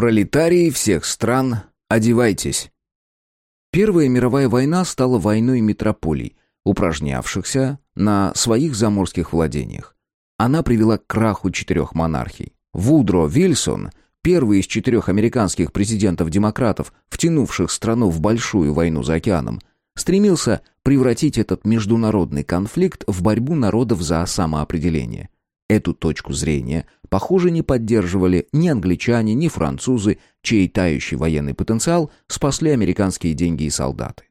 Пролетарии всех стран, одевайтесь. Первая мировая война стала войной метрополий, упражнявшихся на своих заморских владениях. Она привела к краху четырех монархий. Вудро Вильсон, первый из четырех американских президентов-демократов, втянувших страну в большую войну за океаном, стремился превратить этот международный конфликт в борьбу народов за самоопределение. Эту точку зрения, похоже, не поддерживали ни англичане, ни французы, чей тающий военный потенциал спасли американские деньги и солдаты.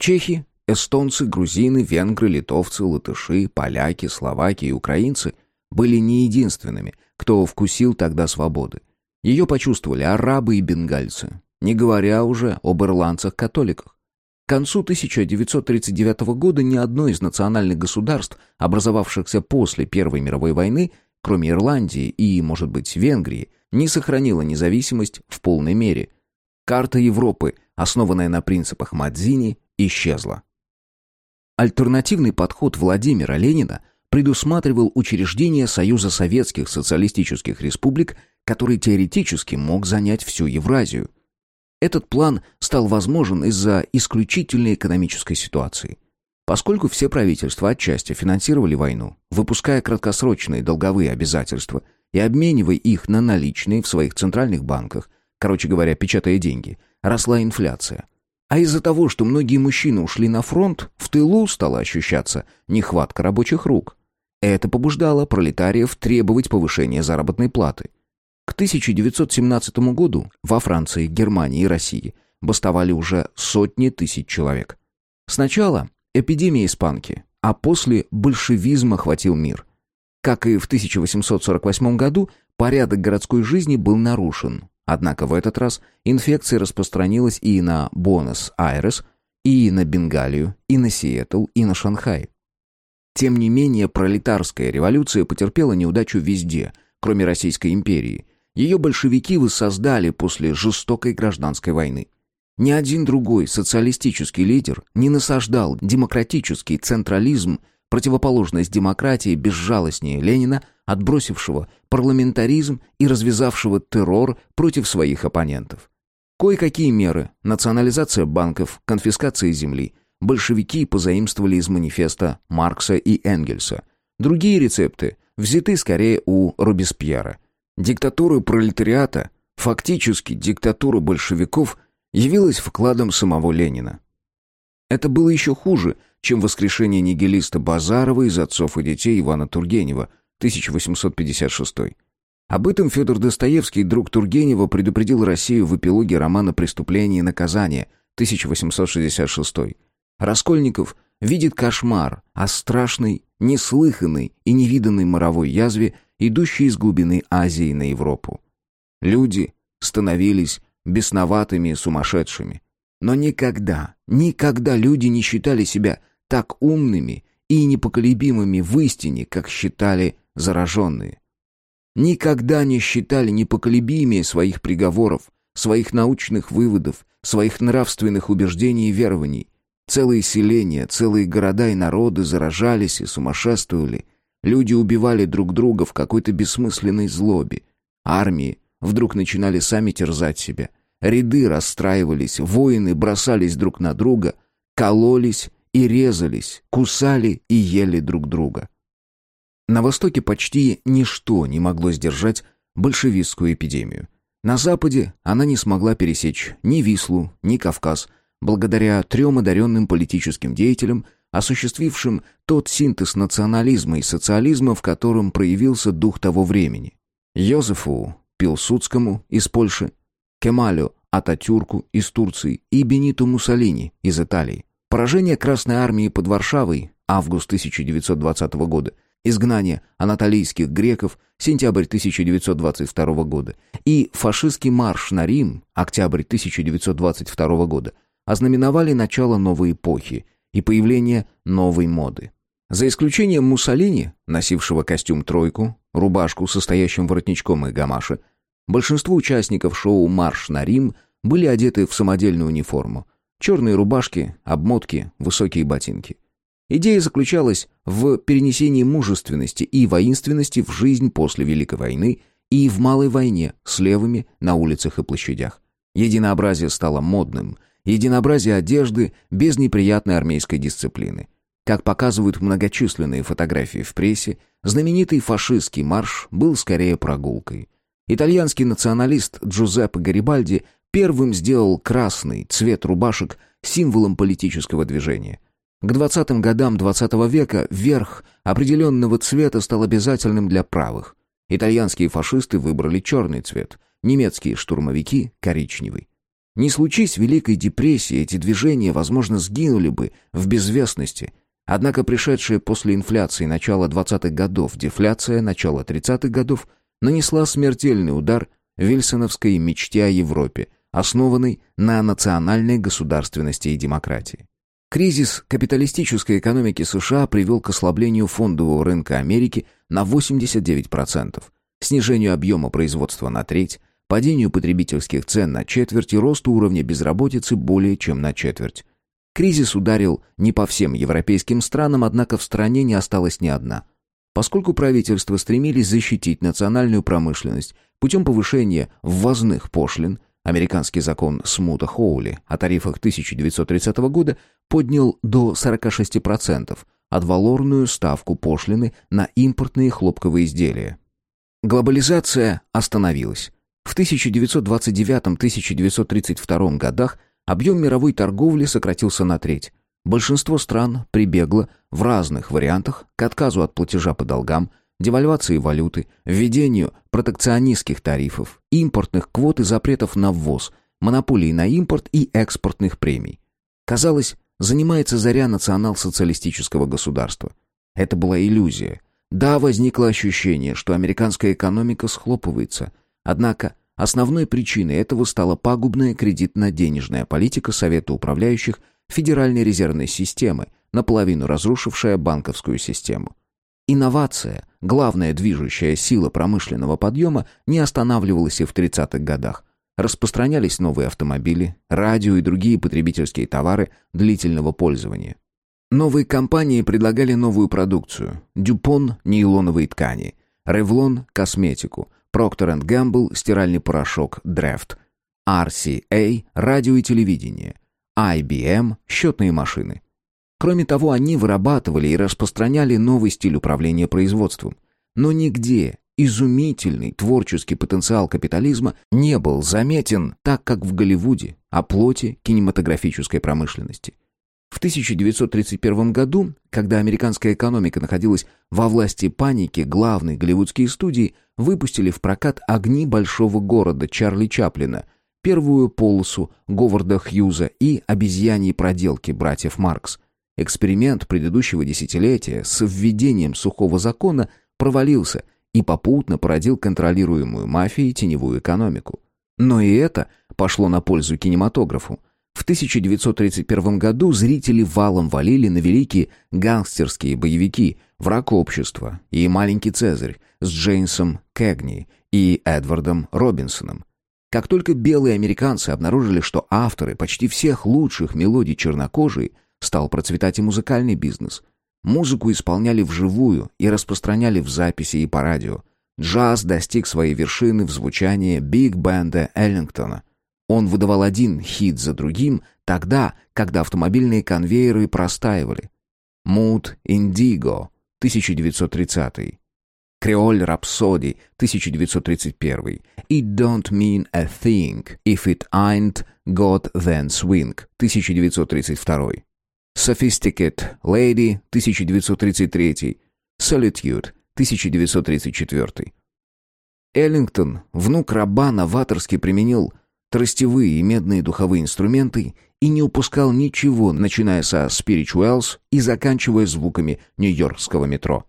Чехи, эстонцы, грузины, венгры, литовцы, латыши, поляки, словаки и украинцы были не единственными, кто вкусил тогда свободы. Ее почувствовали арабы и бенгальцы, не говоря уже об ирландцах-католиках. К концу 1939 года ни одно из национальных государств, образовавшихся после Первой мировой войны, кроме Ирландии и, может быть, Венгрии, не сохранило независимость в полной мере. Карта Европы, основанная на принципах Мадзини, исчезла. Альтернативный подход Владимира Ленина предусматривал учреждение Союза Советских Социалистических Республик, который теоретически мог занять всю Евразию – этот план стал возможен из-за исключительной экономической ситуации. Поскольку все правительства отчасти финансировали войну, выпуская краткосрочные долговые обязательства и обменивая их на наличные в своих центральных банках, короче говоря, печатая деньги, росла инфляция. А из-за того, что многие мужчины ушли на фронт, в тылу стала ощущаться нехватка рабочих рук. Это побуждало пролетариев требовать повышения заработной платы – к 1917 году во Франции, Германии и России бастовали уже сотни тысяч человек. Сначала эпидемия испанки, а после большевизм охватил мир. Как и в 1848 году, порядок городской жизни был нарушен. Однако в этот раз инфекция распространилась и на Буэнос-Айрес, и на Бенгалию, и на Сиэтл, и на Шанхай. Тем не менее, пролетарская революция потерпела неудачу везде, кроме Российской империи, ее большевики воссоздали после жестокой гражданской войны. Ни один другой социалистический лидер не насаждал демократический централизм, противоположность демократии безжалостнее Ленина, отбросившего парламентаризм и развязавшего террор против своих оппонентов. Кое-какие меры – национализация банков, конфискация земли – большевики позаимствовали из манифеста Маркса и Энгельса. Другие рецепты взяты скорее у Робеспьера – Диктатура пролетариата, фактически диктатура большевиков, явилась вкладом самого Ленина. Это было еще хуже, чем воскрешение нигилиста Базарова из «Отцов и детей» Ивана Тургенева, 1856. Об этом Федор Достоевский, друг Тургенева, предупредил Россию в эпилоге романа «Преступление и наказание» 1866. Раскольников видит кошмар о страшной, неслыханной и невиданной моровой язве – идущий из глубины Азии на Европу. Люди становились бесноватыми и сумасшедшими. Но никогда, никогда люди не считали себя так умными и непоколебимыми в истине, как считали зараженные. Никогда не считали непоколебимее своих приговоров, своих научных выводов, своих нравственных убеждений и верований. Целые селения, целые города и народы заражались и сумасшествовали, Люди убивали друг друга в какой-то бессмысленной злобе. Армии вдруг начинали сами терзать себя. Ряды расстраивались, воины бросались друг на друга, кололись и резались, кусали и ели друг друга. На Востоке почти ничто не могло сдержать большевистскую эпидемию. На Западе она не смогла пересечь ни Вислу, ни Кавказ, благодаря трем одаренным политическим деятелям – осуществившим тот синтез национализма и социализма, в котором проявился дух того времени. Йозефу Пилсудскому из Польши, Кемалю Ататюрку из Турции и Бениту Муссолини из Италии. Поражение Красной Армии под Варшавой, август 1920 года, изгнание анатолийских греков, сентябрь 1922 года, и фашистский марш на Рим, октябрь 1922 года, ознаменовали начало новой эпохи, и появление новой моды. За исключением Муссолини, носившего костюм «тройку», рубашку с состоящим воротничком и гамаши, большинство участников шоу «Марш на Рим» были одеты в самодельную униформу. Черные рубашки, обмотки, высокие ботинки. Идея заключалась в перенесении мужественности и воинственности в жизнь после Великой войны и в малой войне с левыми на улицах и площадях. Единообразие стало модным. Единообразие одежды без неприятной армейской дисциплины. Как показывают многочисленные фотографии в прессе, знаменитый фашистский марш был скорее прогулкой. Итальянский националист Джузеппе Гарибальди первым сделал красный цвет рубашек символом политического движения. К 20-м годам 20 -го века верх определенного цвета стал обязательным для правых. Итальянские фашисты выбрали черный цвет, немецкие штурмовики – коричневый. Не случись Великой депрессии, эти движения, возможно, сгинули бы в безвестности. Однако пришедшая после инфляции начала 20-х годов дефляция начала 30-х годов нанесла смертельный удар вильсоновской мечте о Европе, основанной на национальной государственности и демократии. Кризис капиталистической экономики США привел к ослаблению фондового рынка Америки на 89%, снижению объема производства на треть, падению потребительских цен на четверть и росту уровня безработицы более чем на четверть. Кризис ударил не по всем европейским странам, однако в стране не осталась ни одна. Поскольку правительства стремились защитить национальную промышленность путем повышения ввозных пошлин, американский закон Смута-Хоули о тарифах 1930 года поднял до 46% адвалорную ставку пошлины на импортные хлопковые изделия. Глобализация остановилась. В 1929-1932 годах объем мировой торговли сократился на треть. Большинство стран прибегло в разных вариантах к отказу от платежа по долгам, девальвации валюты, введению протекционистских тарифов, импортных квот и запретов на ввоз, монополий на импорт и экспортных премий. Казалось, занимается заря национал-социалистического государства. Это была иллюзия. Да, возникло ощущение, что американская экономика схлопывается. Однако основной причиной этого стала пагубная кредитно-денежная политика Совета управляющих Федеральной резервной системы, наполовину разрушившая банковскую систему. Инновация, главная движущая сила промышленного подъема, не останавливалась и в 30-х годах. Распространялись новые автомобили, радио и другие потребительские товары длительного пользования. Новые компании предлагали новую продукцию. Дюпон – нейлоновые ткани, Ревлон – косметику, Procter Gamble – стиральный порошок Draft, RCA – радио и телевидение, IBM – счетные машины. Кроме того, они вырабатывали и распространяли новый стиль управления производством. Но нигде изумительный творческий потенциал капитализма не был заметен так, как в Голливуде, о плоти кинематографической промышленности. В 1931 году, когда американская экономика находилась во власти паники, главные голливудские студии выпустили в прокат «Огни большого города» Чарли Чаплина, первую полосу Говарда Хьюза и «Обезьяньи проделки» братьев Маркс. Эксперимент предыдущего десятилетия с введением сухого закона провалился – и попутно породил контролируемую мафией теневую экономику. Но и это пошло на пользу кинематографу. В 1931 году зрители валом валили на великие гангстерские боевики «Враг общества» и «Маленький Цезарь» с Джеймсом Кэгни и Эдвардом Робинсоном. Как только белые американцы обнаружили, что авторы почти всех лучших мелодий чернокожие, стал процветать и музыкальный бизнес. Музыку исполняли вживую и распространяли в записи и по радио. Джаз достиг своей вершины в звучании биг-бенда Эллингтона. Он выдавал один хит за другим тогда, когда автомобильные конвейеры простаивали. «Муд Индиго» 1930 «Креоль Рапсоди» 1931 «It don't mean a thing if it ain't got then swing» 1932 Sophisticate Lady 1933, Solitude 1934. Эллингтон, внук раба, новаторски применил тростевые и медные духовые инструменты и не упускал ничего, начиная со Spirituals и заканчивая звуками нью-йоркского метро.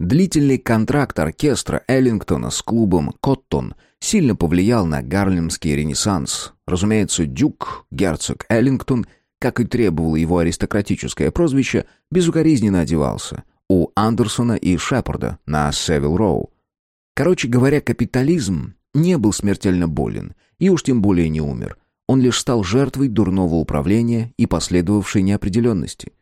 Длительный контракт оркестра Эллингтона с клубом «Коттон» сильно повлиял на гарлемский ренессанс. Разумеется, дюк, герцог Эллингтон – как и требовало его аристократическое прозвище, безукоризненно одевался. У Андерсона и Шепарда на Севил Роу. Короче говоря, капитализм не был смертельно болен, и уж тем более не умер. Он лишь стал жертвой дурного управления и последовавшей неопределенности.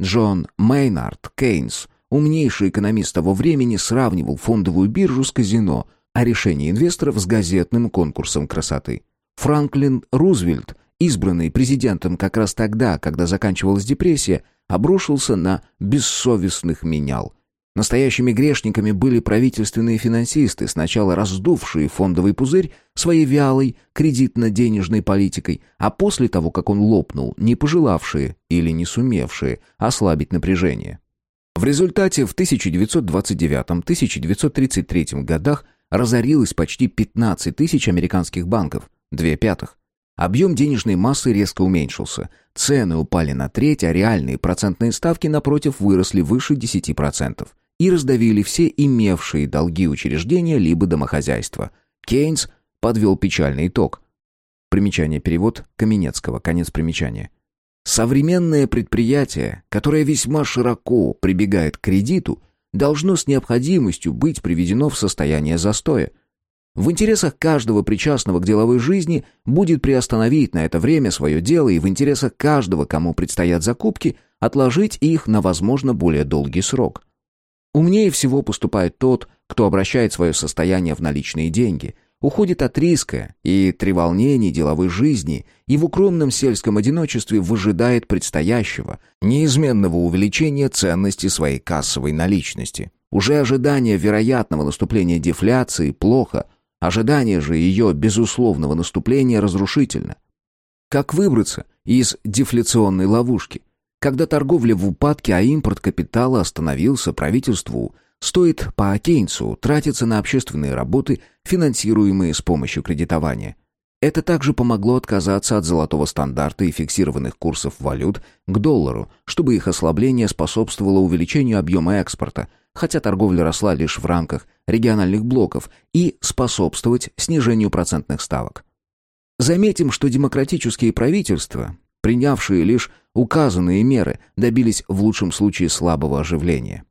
Джон Мейнард Кейнс, умнейший экономист того времени, сравнивал фондовую биржу с казино, а решение инвесторов с газетным конкурсом красоты. Франклин Рузвельт, избранный президентом как раз тогда, когда заканчивалась депрессия, обрушился на бессовестных менял – Настоящими грешниками были правительственные финансисты, сначала раздувшие фондовый пузырь своей вялой кредитно-денежной политикой, а после того, как он лопнул, не пожелавшие или не сумевшие ослабить напряжение. В результате в 1929-1933 годах разорилось почти 15 тысяч американских банков, две пятых. Объем денежной массы резко уменьшился, цены упали на треть, а реальные процентные ставки, напротив, выросли выше 10% и раздавили все имевшие долги учреждения либо домохозяйства. Кейнс подвел печальный итог. Примечание перевод Каменецкого, конец примечания. Современное предприятие, которое весьма широко прибегает к кредиту, должно с необходимостью быть приведено в состояние застоя. В интересах каждого причастного к деловой жизни будет приостановить на это время свое дело и в интересах каждого, кому предстоят закупки, отложить их на, возможно, более долгий срок. Умнее всего поступает тот, кто обращает свое состояние в наличные деньги, уходит от риска и треволнений деловой жизни и в укромном сельском одиночестве выжидает предстоящего, неизменного увеличения ценности своей кассовой наличности. Уже ожидание вероятного наступления дефляции плохо, ожидание же ее безусловного наступления разрушительно. Как выбраться из дефляционной ловушки – когда торговля в упадке, а импорт капитала остановился, правительству стоит по Кейнсу тратиться на общественные работы, финансируемые с помощью кредитования. Это также помогло отказаться от золотого стандарта и фиксированных курсов валют к доллару, чтобы их ослабление способствовало увеличению объема экспорта, хотя торговля росла лишь в рамках региональных блоков, и способствовать снижению процентных ставок. Заметим, что демократические правительства принявшие лишь указанные меры, добились в лучшем случае слабого оживления.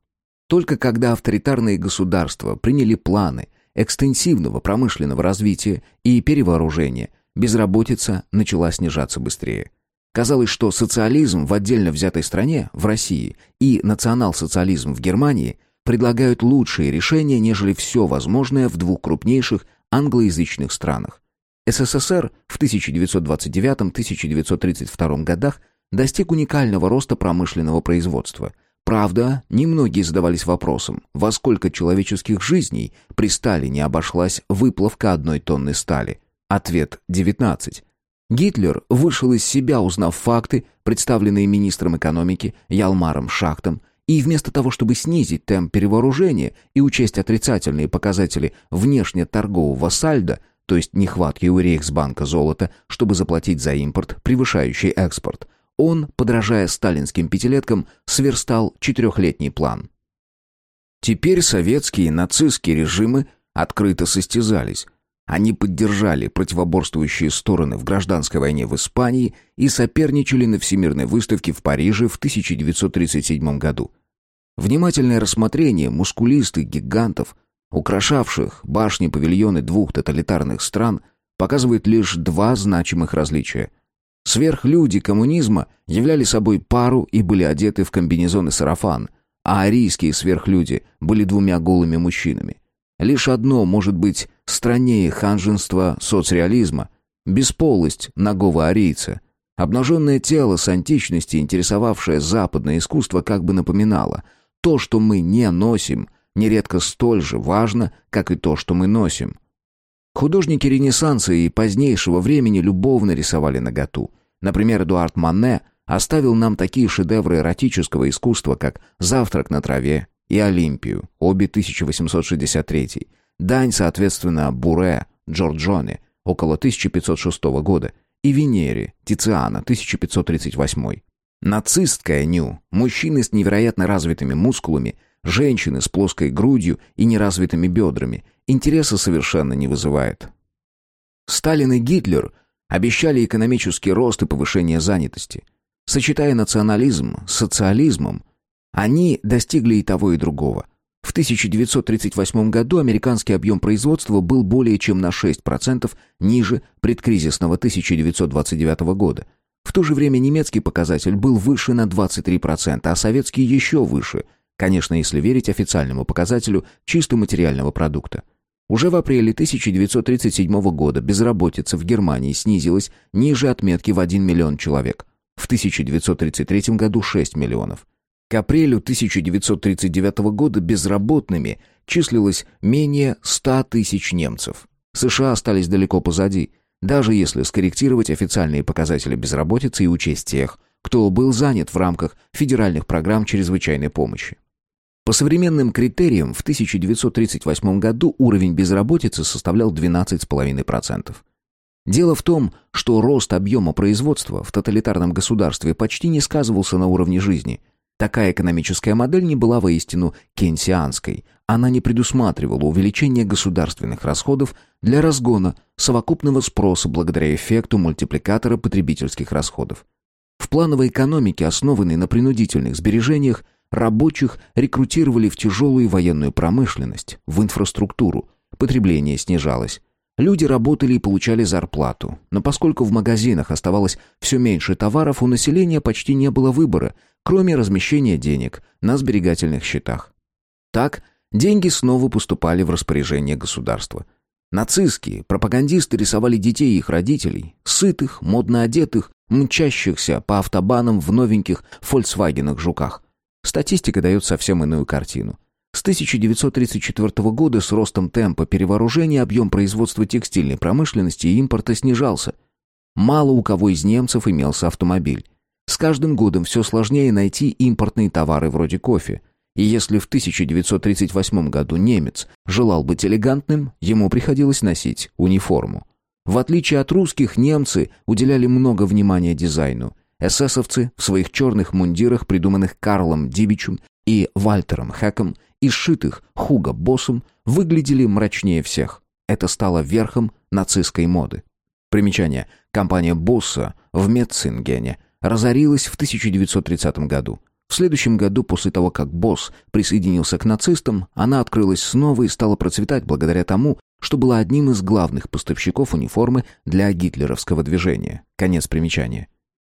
Только когда авторитарные государства приняли планы экстенсивного промышленного развития и перевооружения, безработица начала снижаться быстрее. Казалось, что социализм в отдельно взятой стране, в России, и национал-социализм в Германии предлагают лучшие решения, нежели все возможное в двух крупнейших англоязычных странах. СССР в 1929-1932 годах достиг уникального роста промышленного производства. Правда, немногие задавались вопросом, во сколько человеческих жизней при Сталине обошлась выплавка одной тонны стали. Ответ – 19. Гитлер вышел из себя, узнав факты, представленные министром экономики Ялмаром Шахтом, и вместо того, чтобы снизить темп перевооружения и учесть отрицательные показатели внешнеторгового сальдо, то есть нехватки у Рейхсбанка золота, чтобы заплатить за импорт, превышающий экспорт, он, подражая сталинским пятилеткам, сверстал четырехлетний план. Теперь советские и нацистские режимы открыто состязались. Они поддержали противоборствующие стороны в гражданской войне в Испании и соперничали на Всемирной выставке в Париже в 1937 году. Внимательное рассмотрение мускулистых гигантов украшавших башни-павильоны двух тоталитарных стран, показывает лишь два значимых различия. Сверхлюди коммунизма являли собой пару и были одеты в комбинезоны сарафан, а арийские сверхлюди были двумя голыми мужчинами. Лишь одно может быть страннее ханженства соцреализма – бесполость нагого арийца. Обнаженное тело с античности, интересовавшее западное искусство, как бы напоминало – то, что мы не носим – нередко столь же важно, как и то, что мы носим. Художники Ренессанса и позднейшего времени любовно рисовали наготу. Например, Эдуард Манне оставил нам такие шедевры эротического искусства, как «Завтрак на траве» и «Олимпию», обе 1863, «Дань», соответственно, «Буре», Джорджоне, около 1506 года, и «Венере», Тициана, 1538. Нацистская ню, мужчины с невероятно развитыми мускулами – Женщины с плоской грудью и неразвитыми бедрами интереса совершенно не вызывает. Сталин и Гитлер обещали экономический рост и повышение занятости. Сочетая национализм с социализмом, они достигли и того, и другого. В 1938 году американский объем производства был более чем на 6% ниже предкризисного 1929 года. В то же время немецкий показатель был выше на 23%, а советский еще выше – Конечно, если верить официальному показателю чисто материального продукта. Уже в апреле 1937 года безработица в Германии снизилась ниже отметки в 1 миллион человек. В 1933 году 6 миллионов. К апрелю 1939 года безработными числилось менее 100 тысяч немцев. США остались далеко позади, даже если скорректировать официальные показатели безработицы и учесть тех, кто был занят в рамках федеральных программ чрезвычайной помощи. По современным критериям, в 1938 году уровень безработицы составлял 12,5%. Дело в том, что рост объема производства в тоталитарном государстве почти не сказывался на уровне жизни. Такая экономическая модель не была воистину кейнсианской. Она не предусматривала увеличение государственных расходов для разгона совокупного спроса благодаря эффекту мультипликатора потребительских расходов. В плановой экономике, основанной на принудительных сбережениях, Рабочих рекрутировали в тяжелую военную промышленность, в инфраструктуру. Потребление снижалось. Люди работали и получали зарплату. Но поскольку в магазинах оставалось все меньше товаров, у населения почти не было выбора, кроме размещения денег на сберегательных счетах. Так, деньги снова поступали в распоряжение государства. Нацистские пропагандисты рисовали детей и их родителей, сытых, модно одетых, мчащихся по автобанам в новеньких «Фольксвагенах-жуках». Статистика дает совсем иную картину. С 1934 года с ростом темпа перевооружения объем производства текстильной промышленности и импорта снижался. Мало у кого из немцев имелся автомобиль. С каждым годом все сложнее найти импортные товары вроде кофе. И если в 1938 году немец желал быть элегантным, ему приходилось носить униформу. В отличие от русских, немцы уделяли много внимания дизайну – Эсэсовцы в своих черных мундирах, придуманных Карлом Дибичем и Вальтером Хэком, и сшитых Хуго Боссом, выглядели мрачнее всех. Это стало верхом нацистской моды. Примечание. Компания Босса в Метцингене разорилась в 1930 году. В следующем году, после того, как Босс присоединился к нацистам, она открылась снова и стала процветать благодаря тому, что была одним из главных поставщиков униформы для гитлеровского движения. Конец примечания.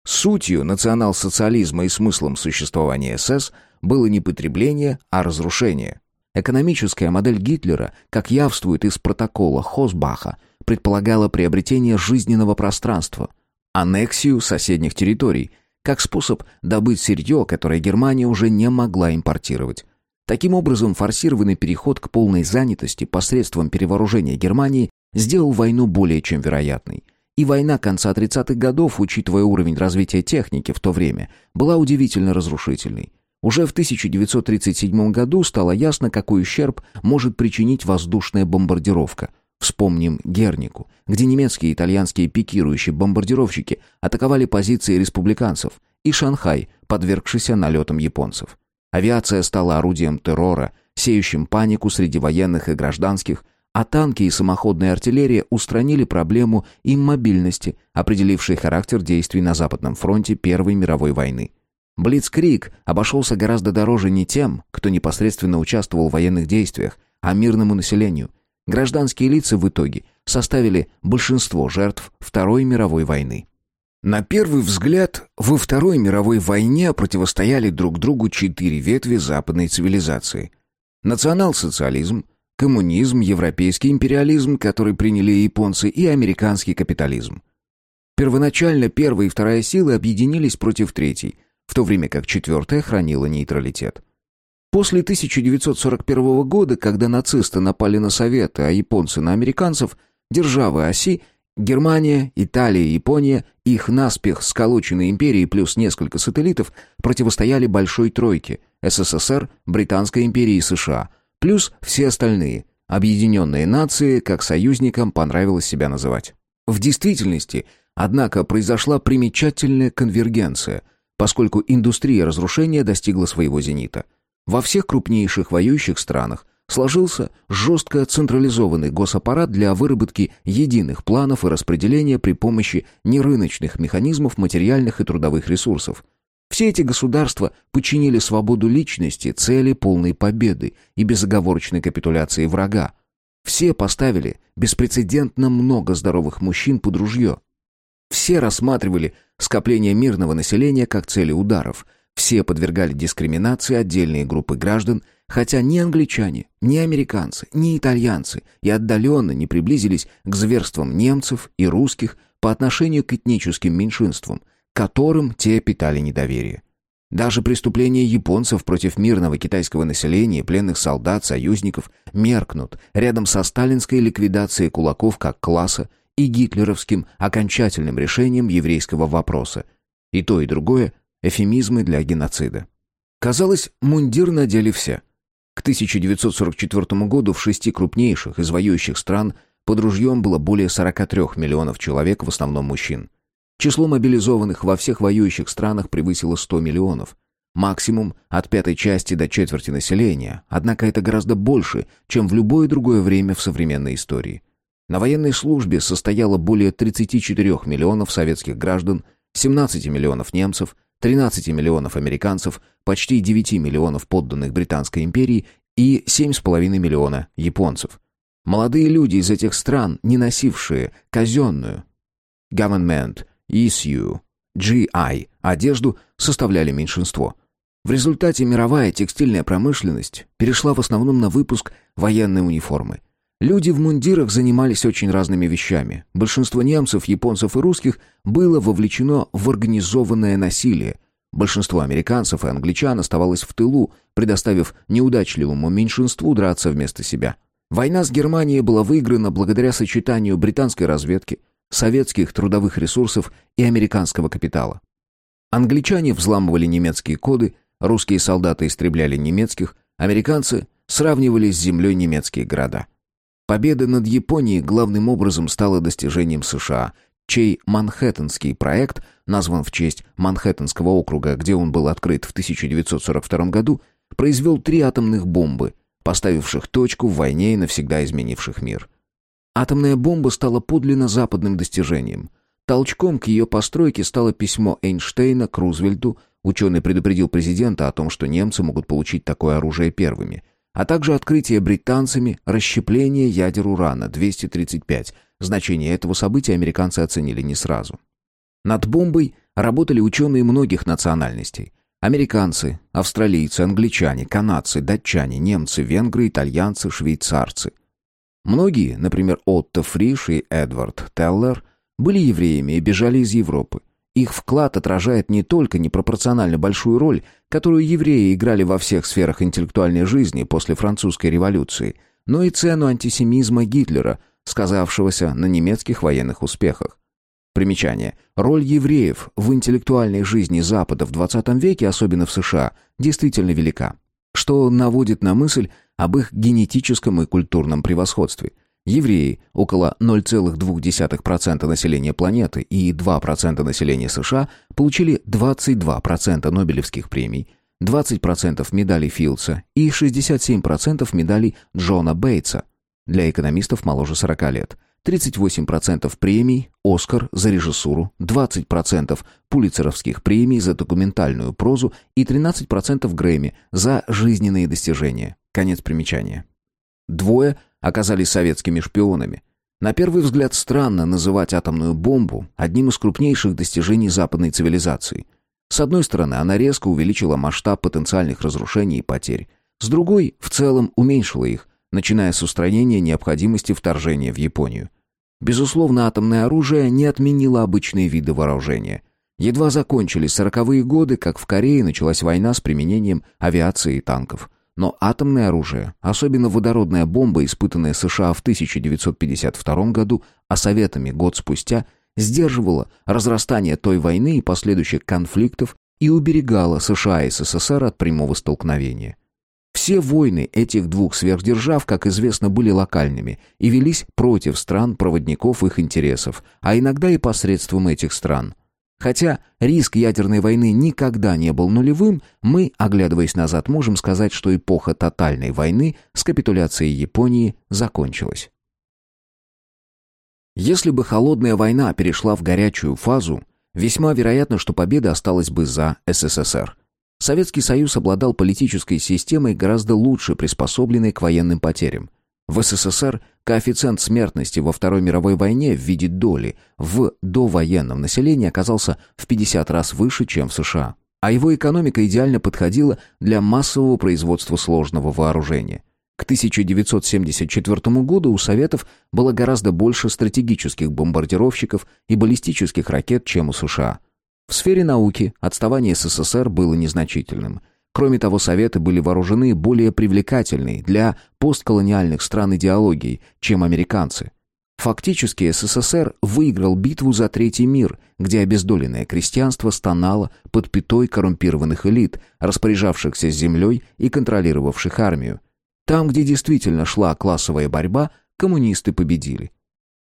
Сутью национал-социализма и смыслом существования СС было не потребление, а разрушение. Экономическая модель Гитлера, как явствует из протокола Хосбаха, предполагала приобретение жизненного пространства, аннексию соседних территорий, как способ добыть сырье, которое Германия уже не могла импортировать. Таким образом, форсированный переход к полной занятости посредством перевооружения Германии сделал войну более чем вероятной – и война конца 30-х годов, учитывая уровень развития техники в то время, была удивительно разрушительной. Уже в 1937 году стало ясно, какой ущерб может причинить воздушная бомбардировка. Вспомним Гернику, где немецкие и итальянские пикирующие бомбардировщики атаковали позиции республиканцев, и Шанхай, подвергшийся налетам японцев. Авиация стала орудием террора, сеющим панику среди военных и гражданских, а танки и самоходная артиллерия устранили проблему иммобильности, определившей характер действий на Западном фронте Первой мировой войны. Блицкриг обошелся гораздо дороже не тем, кто непосредственно участвовал в военных действиях, а мирному населению. Гражданские лица в итоге составили большинство жертв Второй мировой войны. На первый взгляд, во Второй мировой войне противостояли друг другу четыре ветви западной цивилизации. Национал-социализм, коммунизм, европейский империализм, который приняли японцы, и американский капитализм. Первоначально первая и вторая силы объединились против третьей, в то время как четвертая хранила нейтралитет. После 1941 года, когда нацисты напали на Советы, а японцы на американцев, державы оси, Германия, Италия, Япония, их наспех сколоченные империи плюс несколько сателлитов противостояли Большой Тройке – СССР, Британской империи и США – Плюс все остальные. Объединенные нации, как союзникам понравилось себя называть. В действительности, однако, произошла примечательная конвергенция, поскольку индустрия разрушения достигла своего зенита. Во всех крупнейших воюющих странах сложился жестко централизованный госаппарат для выработки единых планов и распределения при помощи нерыночных механизмов материальных и трудовых ресурсов – все эти государства подчинили свободу личности цели полной победы и безоговорочной капитуляции врага. Все поставили беспрецедентно много здоровых мужчин под ружье. Все рассматривали скопление мирного населения как цели ударов. Все подвергали дискриминации отдельные группы граждан, хотя ни англичане, ни американцы, ни итальянцы и отдаленно не приблизились к зверствам немцев и русских по отношению к этническим меньшинствам, которым те питали недоверие. Даже преступления японцев против мирного китайского населения, пленных солдат, союзников меркнут рядом со сталинской ликвидацией кулаков как класса и гитлеровским окончательным решением еврейского вопроса. И то, и другое – эфемизмы для геноцида. Казалось, мундир надели все. К 1944 году в шести крупнейших из воюющих стран под ружьем было более 43 миллионов человек, в основном мужчин. Число мобилизованных во всех воюющих странах превысило 100 миллионов. Максимум от пятой части до четверти населения, однако это гораздо больше, чем в любое другое время в современной истории. На военной службе состояло более 34 миллионов советских граждан, 17 миллионов немцев, 13 миллионов американцев, почти 9 миллионов подданных Британской империи и 7,5 миллиона японцев. Молодые люди из этих стран, не носившие казенную government ESU, GI, одежду составляли меньшинство. В результате мировая текстильная промышленность перешла в основном на выпуск военной униформы. Люди в мундирах занимались очень разными вещами. Большинство немцев, японцев и русских было вовлечено в организованное насилие. Большинство американцев и англичан оставалось в тылу, предоставив неудачливому меньшинству драться вместо себя. Война с Германией была выиграна благодаря сочетанию британской разведки, советских трудовых ресурсов и американского капитала. Англичане взламывали немецкие коды, русские солдаты истребляли немецких, американцы сравнивали с землей немецкие города. Победа над Японией главным образом стала достижением США, чей Манхэттенский проект, назван в честь Манхэттенского округа, где он был открыт в 1942 году, произвел три атомных бомбы, поставивших точку в войне и навсегда изменивших мир. Атомная бомба стала подлинно западным достижением. Толчком к ее постройке стало письмо Эйнштейна к Рузвельту. Ученый предупредил президента о том, что немцы могут получить такое оружие первыми. А также открытие британцами расщепления ядер урана-235. Значение этого события американцы оценили не сразу. Над бомбой работали ученые многих национальностей. Американцы, австралийцы, англичане, канадцы, датчане, немцы, венгры, итальянцы, швейцарцы. Многие, например, Отто Фриш и Эдвард Теллер, были евреями и бежали из Европы. Их вклад отражает не только непропорционально большую роль, которую евреи играли во всех сферах интеллектуальной жизни после французской революции, но и цену антисемизма Гитлера, сказавшегося на немецких военных успехах. Примечание. Роль евреев в интеллектуальной жизни Запада в XX веке, особенно в США, действительно велика что наводит на мысль об их генетическом и культурном превосходстве. Евреи, около 0,2% населения планеты и 2% населения США, получили 22% Нобелевских премий, 20% медалей Филдса и 67% медалей Джона Бейтса для экономистов моложе 40 лет – 38% премий «Оскар» за режиссуру, 20% пулицеровских премий за документальную прозу и 13% Грэмми за жизненные достижения. Конец примечания. Двое оказались советскими шпионами. На первый взгляд странно называть атомную бомбу одним из крупнейших достижений западной цивилизации. С одной стороны, она резко увеличила масштаб потенциальных разрушений и потерь. С другой, в целом, уменьшила их, начиная с устранения необходимости вторжения в Японию. Безусловно, атомное оружие не отменило обычные виды вооружения. Едва закончились сороковые годы, как в Корее началась война с применением авиации и танков. Но атомное оружие, особенно водородная бомба, испытанная США в 1952 году, а Советами год спустя, сдерживало разрастание той войны и последующих конфликтов и уберегало США и СССР от прямого столкновения. Все войны этих двух сверхдержав, как известно, были локальными и велись против стран-проводников их интересов, а иногда и посредством этих стран. Хотя риск ядерной войны никогда не был нулевым, мы, оглядываясь назад, можем сказать, что эпоха тотальной войны с капитуляцией Японии закончилась. Если бы холодная война перешла в горячую фазу, весьма вероятно, что победа осталась бы за СССР. Советский Союз обладал политической системой, гораздо лучше приспособленной к военным потерям. В СССР коэффициент смертности во Второй мировой войне в виде доли в довоенном населении оказался в 50 раз выше, чем в США. а его экономика идеально подходила для массового производства сложного вооружения. К 1974 году у Советов было гораздо больше стратегических бомбардировщиков и баллистических ракет, чем у США. В сфере науки отставание СССР было незначительным. Кроме того, Советы были вооружены более привлекательной для постколониальных стран идеологией, чем американцы. Фактически СССР выиграл битву за третий мир, где обездоленное крестьянство стонало под пятой коррумпированных элит, распоряжавшихся землей и контролировавших армию. Там, где действительно шла классовая борьба, коммунисты победили.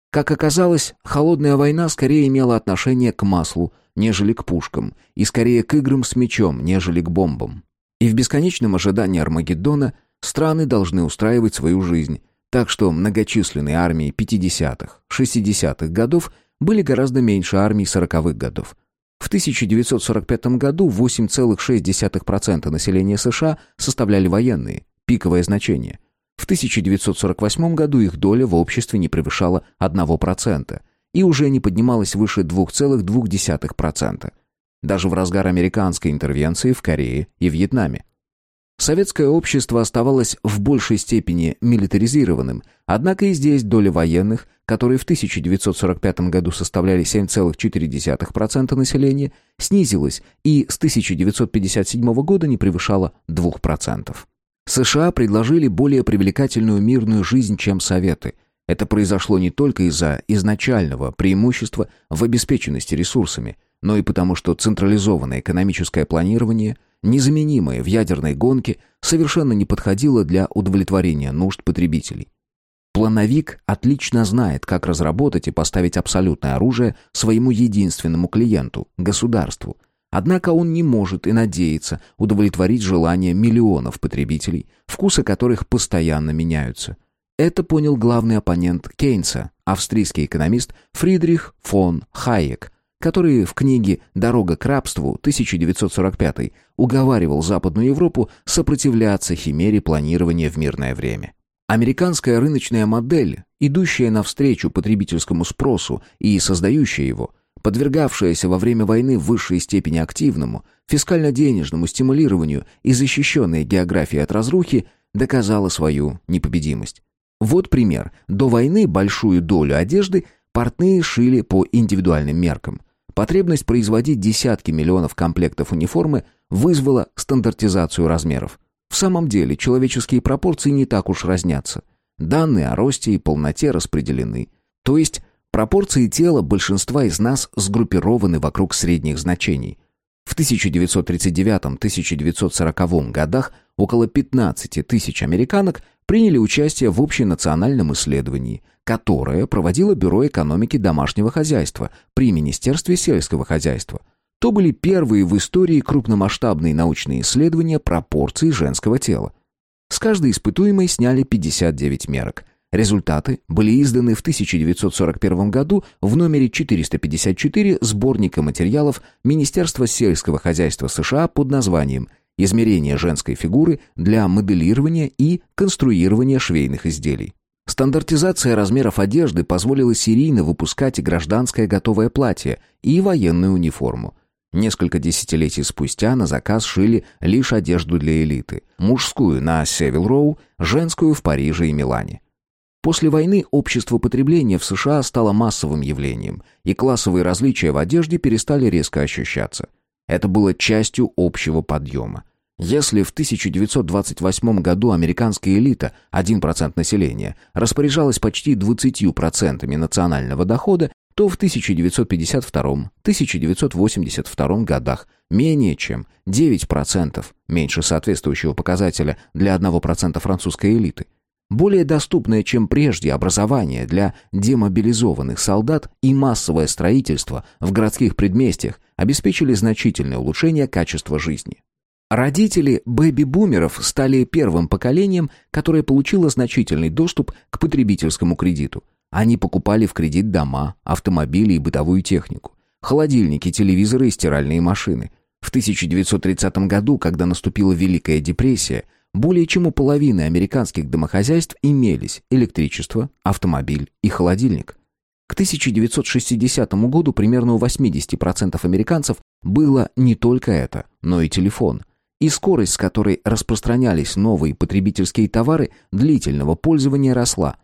Как оказалось, холодная война скорее имела отношение к маслу, нежели к пушкам, и скорее к играм с мечом, нежели к бомбам. И в бесконечном ожидании Армагеддона страны должны устраивать свою жизнь, так что многочисленные армии 50-х, 60-х годов были гораздо меньше армий 40-х годов. В 1945 году 8,6% населения США составляли военные, пиковое значение. В 1948 году их доля в обществе не превышала 1% и уже не поднималась выше 2,2%. Даже в разгар американской интервенции в Корее и Вьетнаме. Советское общество оставалось в большей степени милитаризированным, однако и здесь доля военных, которые в 1945 году составляли 7,4% населения, снизилась и с 1957 года не превышала 2%. США предложили более привлекательную мирную жизнь, чем Советы. Это произошло не только из-за изначального преимущества в обеспеченности ресурсами, но и потому, что централизованное экономическое планирование, незаменимое в ядерной гонке, совершенно не подходило для удовлетворения нужд потребителей. Плановик отлично знает, как разработать и поставить абсолютное оружие своему единственному клиенту – государству – Однако он не может и надеется удовлетворить желания миллионов потребителей, вкусы которых постоянно меняются. Это понял главный оппонент Кейнса, австрийский экономист Фридрих фон Хайек, который в книге «Дорога к рабству» 1945 уговаривал Западную Европу сопротивляться химере планирования в мирное время. Американская рыночная модель, идущая навстречу потребительскому спросу и создающая его – подвергавшаяся во время войны в высшей степени активному, фискально-денежному стимулированию и защищенная географией от разрухи, доказала свою непобедимость. Вот пример. До войны большую долю одежды портные шили по индивидуальным меркам. Потребность производить десятки миллионов комплектов униформы вызвала стандартизацию размеров. В самом деле человеческие пропорции не так уж разнятся. Данные о росте и полноте распределены. То есть Пропорции тела большинства из нас сгруппированы вокруг средних значений. В 1939-1940 годах около 15 тысяч американок приняли участие в общенациональном исследовании, которое проводило Бюро экономики домашнего хозяйства при Министерстве сельского хозяйства. То были первые в истории крупномасштабные научные исследования пропорций женского тела. С каждой испытуемой сняли 59 мерок – Результаты были изданы в 1941 году в номере 454 сборника материалов Министерства сельского хозяйства США под названием «Измерение женской фигуры для моделирования и конструирования швейных изделий». Стандартизация размеров одежды позволила серийно выпускать и гражданское готовое платье, и военную униформу. Несколько десятилетий спустя на заказ шили лишь одежду для элиты. Мужскую на Севил-Роу, женскую в Париже и Милане. После войны общество потребления в США стало массовым явлением, и классовые различия в одежде перестали резко ощущаться. Это было частью общего подъема. Если в 1928 году американская элита, 1% населения, распоряжалась почти 20% национального дохода, то в 1952-1982 годах менее чем 9%, меньше соответствующего показателя для 1% французской элиты – более доступное, чем прежде, образование для демобилизованных солдат и массовое строительство в городских предместьях обеспечили значительное улучшение качества жизни. Родители бэби-бумеров стали первым поколением, которое получило значительный доступ к потребительскому кредиту. Они покупали в кредит дома, автомобили и бытовую технику, холодильники, телевизоры и стиральные машины. В 1930 году, когда наступила Великая депрессия, более чем у половины американских домохозяйств имелись электричество, автомобиль и холодильник. К 1960 году примерно у 80% американцев было не только это, но и телефон. И скорость, с которой распространялись новые потребительские товары, длительного пользования росла.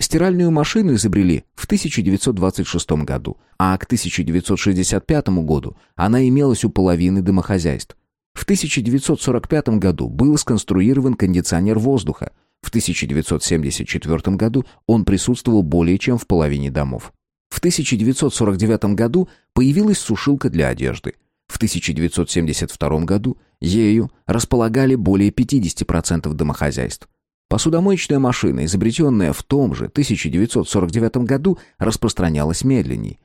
Стиральную машину изобрели в 1926 году, а к 1965 году она имелась у половины домохозяйств. В 1945 году был сконструирован кондиционер воздуха. В 1974 году он присутствовал более чем в половине домов. В 1949 году появилась сушилка для одежды. В 1972 году ею располагали более 50% домохозяйств. Посудомоечная машина, изобретенная в том же 1949 году, распространялась медленней.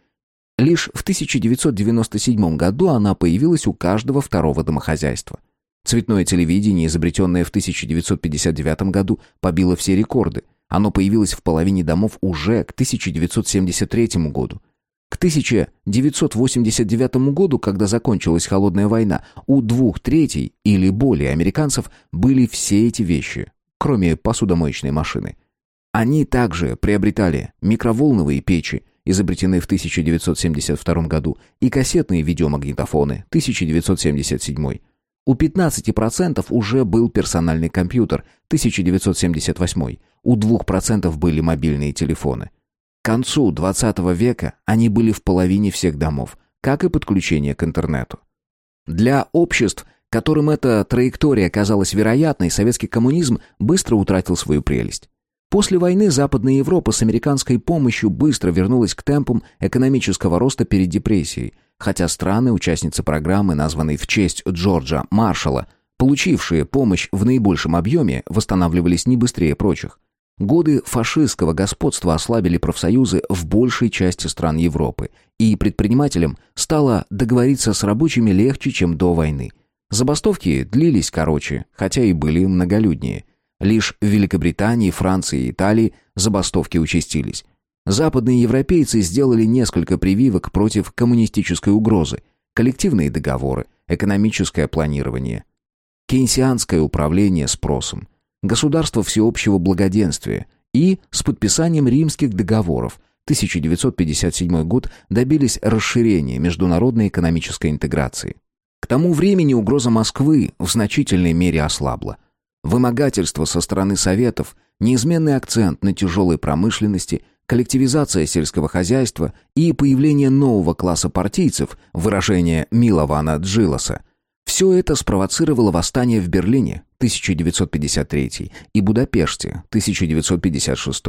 Лишь в 1997 году она появилась у каждого второго домохозяйства. Цветное телевидение, изобретенное в 1959 году, побило все рекорды. Оно появилось в половине домов уже к 1973 году. К 1989 году, когда закончилась холодная война, у двух третей или более американцев были все эти вещи, кроме посудомоечной машины. Они также приобретали микроволновые печи, изобретенные в 1972 году, и кассетные видеомагнитофоны, 1977 у 15% уже был персональный компьютер, 1978. У 2% были мобильные телефоны. К концу 20 века они были в половине всех домов, как и подключение к интернету. Для обществ, которым эта траектория казалась вероятной, советский коммунизм быстро утратил свою прелесть. После войны Западная Европа с американской помощью быстро вернулась к темпам экономического роста перед депрессией – хотя страны, участницы программы, названной в честь Джорджа Маршалла, получившие помощь в наибольшем объеме, восстанавливались не быстрее прочих. Годы фашистского господства ослабили профсоюзы в большей части стран Европы, и предпринимателям стало договориться с рабочими легче, чем до войны. Забастовки длились короче, хотя и были многолюднее. Лишь в Великобритании, Франции и Италии забастовки участились. Западные европейцы сделали несколько прививок против коммунистической угрозы, коллективные договоры, экономическое планирование, кейнсианское управление спросом, государство всеобщего благоденствия и с подписанием римских договоров 1957 год добились расширения международной экономической интеграции. К тому времени угроза Москвы в значительной мере ослабла. Вымогательство со стороны Советов, неизменный акцент на тяжелой промышленности – коллективизация сельского хозяйства и появление нового класса партийцев, выражение Милована Джилоса, все это спровоцировало восстание в Берлине 1953 и Будапеште 1956.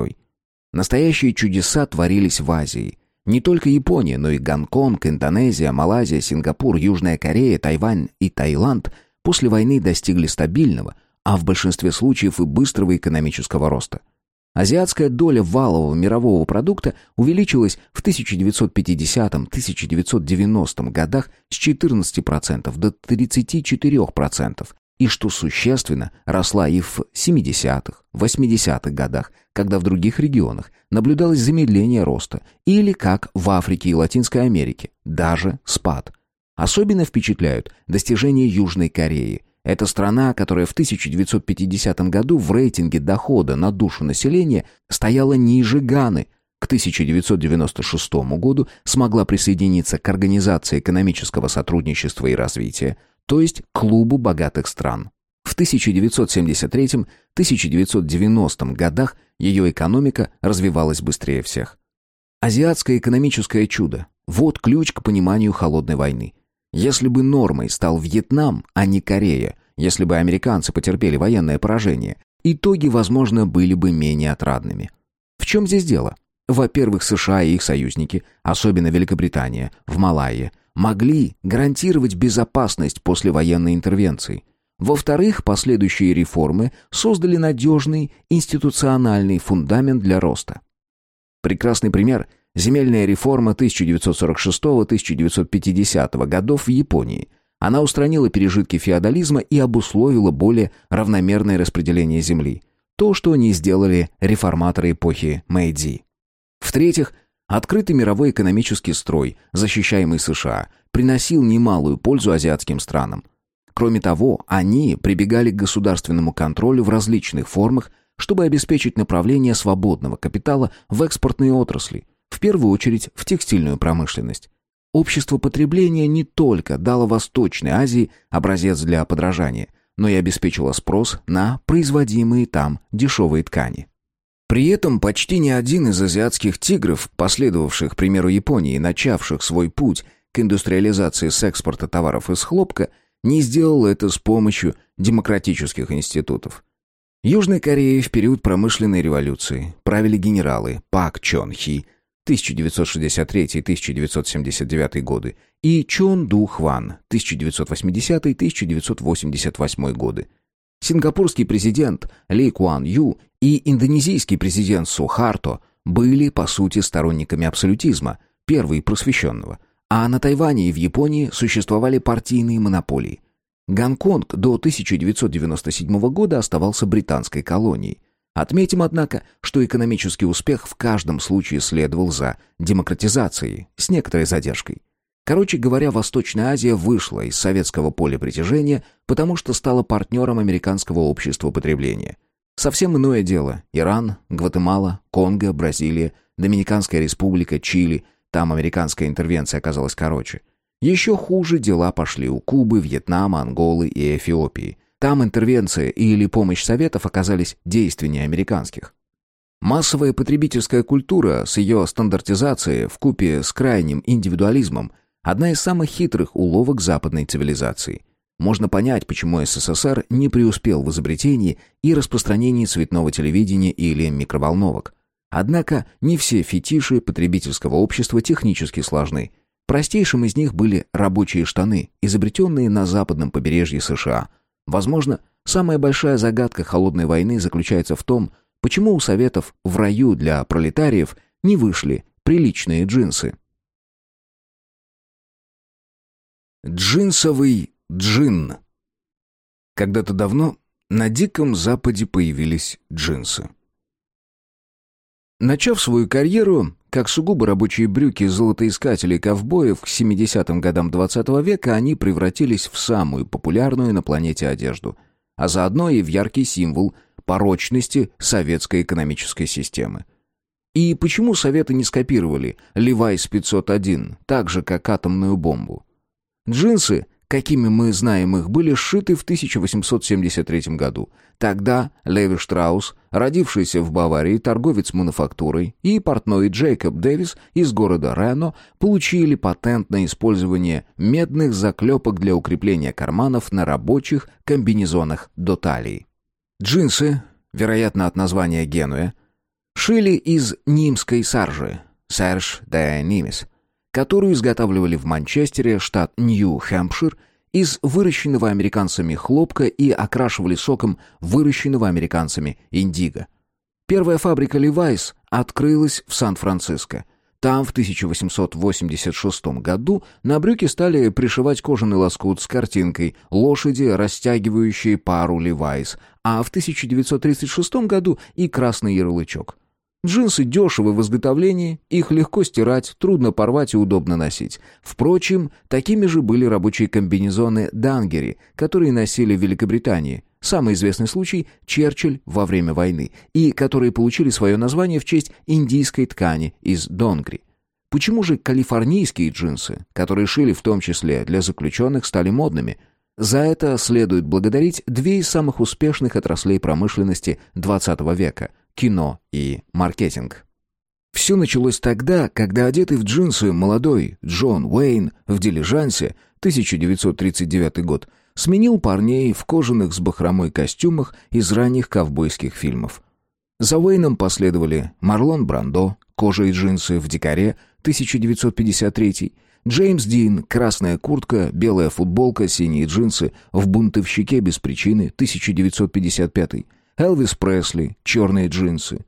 Настоящие чудеса творились в Азии. Не только Япония, но и Гонконг, Индонезия, Малайзия, Сингапур, Южная Корея, Тайвань и Таиланд после войны достигли стабильного, а в большинстве случаев и быстрого экономического роста – Азиатская доля валового мирового продукта увеличилась в 1950-1990 годах с 14% до 34%, и что существенно, росла и в 70-х, 80-х годах, когда в других регионах наблюдалось замедление роста, или, как в Африке и Латинской Америке, даже спад. Особенно впечатляют достижения Южной Кореи, это страна, которая в 1950 году в рейтинге дохода на душу населения стояла ниже Ганы. К 1996 году смогла присоединиться к Организации экономического сотрудничества и развития, то есть Клубу богатых стран. В 1973-1990 годах ее экономика развивалась быстрее всех. Азиатское экономическое чудо – вот ключ к пониманию холодной войны – если бы нормой стал Вьетнам, а не Корея, если бы американцы потерпели военное поражение, итоги, возможно, были бы менее отрадными. В чем здесь дело? Во-первых, США и их союзники, особенно Великобритания, в Малайе, могли гарантировать безопасность после военной интервенции. Во-вторых, последующие реформы создали надежный институциональный фундамент для роста. Прекрасный пример Земельная реформа 1946-1950 годов в Японии. Она устранила пережитки феодализма и обусловила более равномерное распределение земли. То, что они сделали реформаторы эпохи Мэйдзи. В-третьих, открытый мировой экономический строй, защищаемый США, приносил немалую пользу азиатским странам. Кроме того, они прибегали к государственному контролю в различных формах, чтобы обеспечить направление свободного капитала в экспортные отрасли – в первую очередь в текстильную промышленность. Общество потребления не только дало Восточной Азии образец для подражания, но и обеспечило спрос на производимые там дешевые ткани. При этом почти ни один из азиатских тигров, последовавших примеру Японии и начавших свой путь к индустриализации с экспорта товаров из хлопка, не сделал это с помощью демократических институтов. Южной Кореей в период промышленной революции правили генералы Пак Чон Хи 1963-1979 годы и Чон Ду Хван 1980-1988 годы. Сингапурский президент Ли Куан Ю и индонезийский президент Сухарто были, по сути, сторонниками абсолютизма, первый просвещенного, а на Тайване и в Японии существовали партийные монополии. Гонконг до 1997 года оставался британской колонией. Отметим, однако, что экономический успех в каждом случае следовал за демократизацией, с некоторой задержкой. Короче говоря, Восточная Азия вышла из советского поля притяжения, потому что стала партнером американского общества потребления. Совсем иное дело. Иран, Гватемала, Конго, Бразилия, Доминиканская республика, Чили. Там американская интервенция оказалась короче. Еще хуже дела пошли у Кубы, Вьетнама, Анголы и Эфиопии. Там интервенция или помощь Советов оказались действеннее американских. Массовая потребительская культура с ее стандартизацией в купе с крайним индивидуализмом – одна из самых хитрых уловок западной цивилизации. Можно понять, почему СССР не преуспел в изобретении и распространении цветного телевидения или микроволновок. Однако не все фетиши потребительского общества технически сложны. Простейшим из них были рабочие штаны, изобретенные на западном побережье США. Возможно, самая большая загадка холодной войны заключается в том, почему у Советов в раю для пролетариев не вышли приличные джинсы. Джинсовый Джин. Когда-то давно на Диком Западе появились джинсы. Начав свою карьеру, как сугубо рабочие брюки золотоискателей ковбоев к 70-м годам 20 -го века, они превратились в самую популярную на планете одежду, а заодно и в яркий символ порочности советской экономической системы. И почему Советы не скопировали Levi's 501, так же, как атомную бомбу? Джинсы какими мы знаем их, были сшиты в 1873 году. Тогда Леви Штраус, родившийся в Баварии торговец мануфактурой, и портной Джейкоб Дэвис из города Рено получили патент на использование медных заклепок для укрепления карманов на рабочих комбинезонах до талии. Джинсы, вероятно от названия Генуя, шили из нимской саржи, Серж де Нимес – которую изготавливали в Манчестере, штат Нью-Хэмпшир, из выращенного американцами хлопка и окрашивали соком выращенного американцами индиго. Первая фабрика Levi's открылась в Сан-Франциско. Там в 1886 году на брюки стали пришивать кожаный лоскут с картинкой лошади, растягивающей пару Levi's, а в 1936 году и красный ярлычок – Джинсы дешевы в изготовлении, их легко стирать, трудно порвать и удобно носить. Впрочем, такими же были рабочие комбинезоны Дангери, которые носили в Великобритании. Самый известный случай – Черчилль во время войны, и которые получили свое название в честь индийской ткани из донгри. Почему же калифорнийские джинсы, которые шили в том числе для заключенных, стали модными? За это следует благодарить две из самых успешных отраслей промышленности XX века – кино и маркетинг. Все началось тогда, когда одетый в джинсы молодой Джон Уэйн в «Дилижансе» 1939 год сменил парней в кожаных с бахромой костюмах из ранних ковбойских фильмов. За Уэйном последовали Марлон Брандо, кожа и джинсы в «Дикаре» 1953 Джеймс Дин, красная куртка, белая футболка, синие джинсы в «Бунтовщике без причины» 1955 Элвис Пресли, черные джинсы.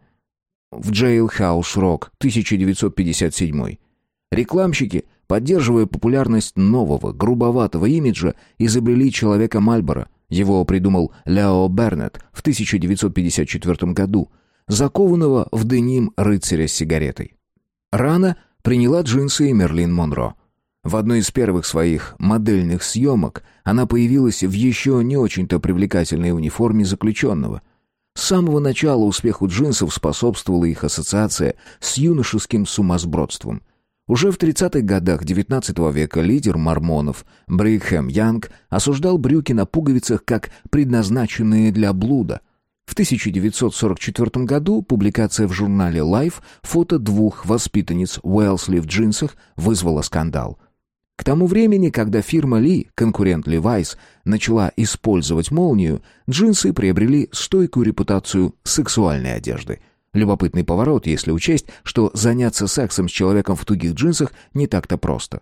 В Jailhouse Rock, 1957. Рекламщики, поддерживая популярность нового, грубоватого имиджа, изобрели человека Мальборо. Его придумал Лео Бернет в 1954 году, закованного в деним рыцаря с сигаретой. Рано приняла джинсы и Мерлин Монро. В одной из первых своих модельных съемок она появилась в еще не очень-то привлекательной униформе заключенного. С самого начала успеху джинсов способствовала их ассоциация с юношеским сумасбродством. Уже в 30-х годах XIX века лидер мормонов Брикхэм Янг осуждал брюки на пуговицах как предназначенные для блуда. В 1944 году публикация в журнале Life фото двух воспитанниц Уэлсли в джинсах вызвала скандал – к тому времени, когда фирма Ли, конкурент Levi's, начала использовать молнию, джинсы приобрели стойкую репутацию сексуальной одежды. Любопытный поворот, если учесть, что заняться сексом с человеком в тугих джинсах не так-то просто.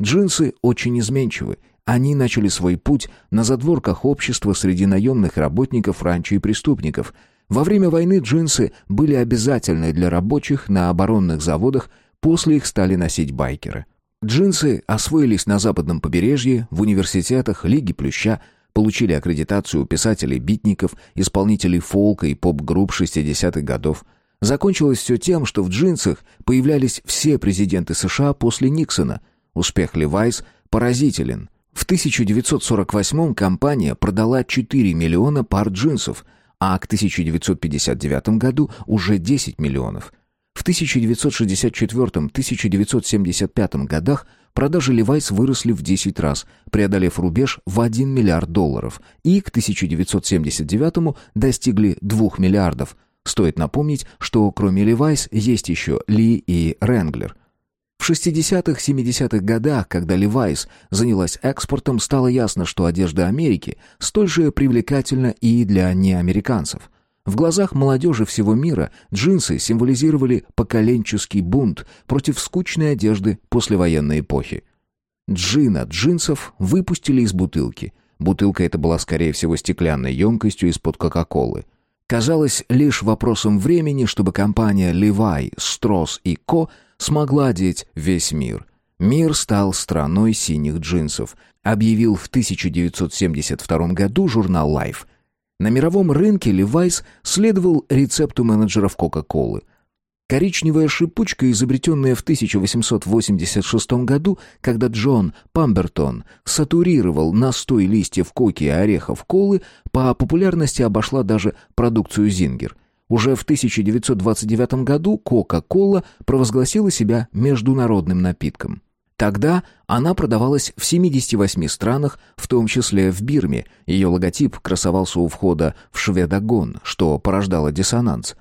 Джинсы очень изменчивы. Они начали свой путь на задворках общества среди наемных работников, ранчо и преступников. Во время войны джинсы были обязательны для рабочих на оборонных заводах, после их стали носить байкеры. Джинсы освоились на западном побережье, в университетах, Лиги Плюща, получили аккредитацию писателей-битников, исполнителей фолка и поп-групп 60-х годов. Закончилось все тем, что в джинсах появлялись все президенты США после Никсона. Успех Левайс поразителен. В 1948 компания продала 4 миллиона пар джинсов, а к 1959 году уже 10 миллионов – в 1964-1975 годах продажи Levi's выросли в 10 раз, преодолев рубеж в 1 миллиард долларов, и к 1979 достигли 2 миллиардов. Стоит напомнить, что кроме Levi's есть еще Ли и Wrangler. В 60-70-х годах, когда Levi's занялась экспортом, стало ясно, что одежда Америки столь же привлекательна и для неамериканцев – в глазах молодежи всего мира джинсы символизировали поколенческий бунт против скучной одежды послевоенной эпохи. Джина джинсов выпустили из бутылки. Бутылка эта была, скорее всего, стеклянной емкостью из-под Кока-Колы. Казалось лишь вопросом времени, чтобы компания Levi, Strauss и Co. смогла одеть весь мир. Мир стал страной синих джинсов, объявил в 1972 году журнал Life – на мировом рынке Levi's следовал рецепту менеджеров Coca-Cola. Коричневая шипучка, изобретенная в 1886 году, когда Джон Памбертон сатурировал настой листьев коки и орехов колы, по популярности обошла даже продукцию Зингер. Уже в 1929 году Coca-Cola провозгласила себя международным напитком. Тогда она продавалась в 78 странах, в том числе в Бирме. Ее логотип красовался у входа в Шведогон, что порождало диссонанс.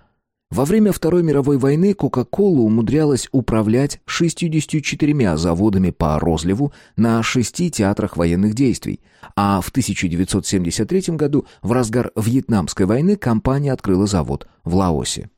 Во время Второй мировой войны Кока-Кола умудрялась управлять 64 заводами по розливу на шести театрах военных действий, а в 1973 году, в разгар Вьетнамской войны, компания открыла завод в Лаосе.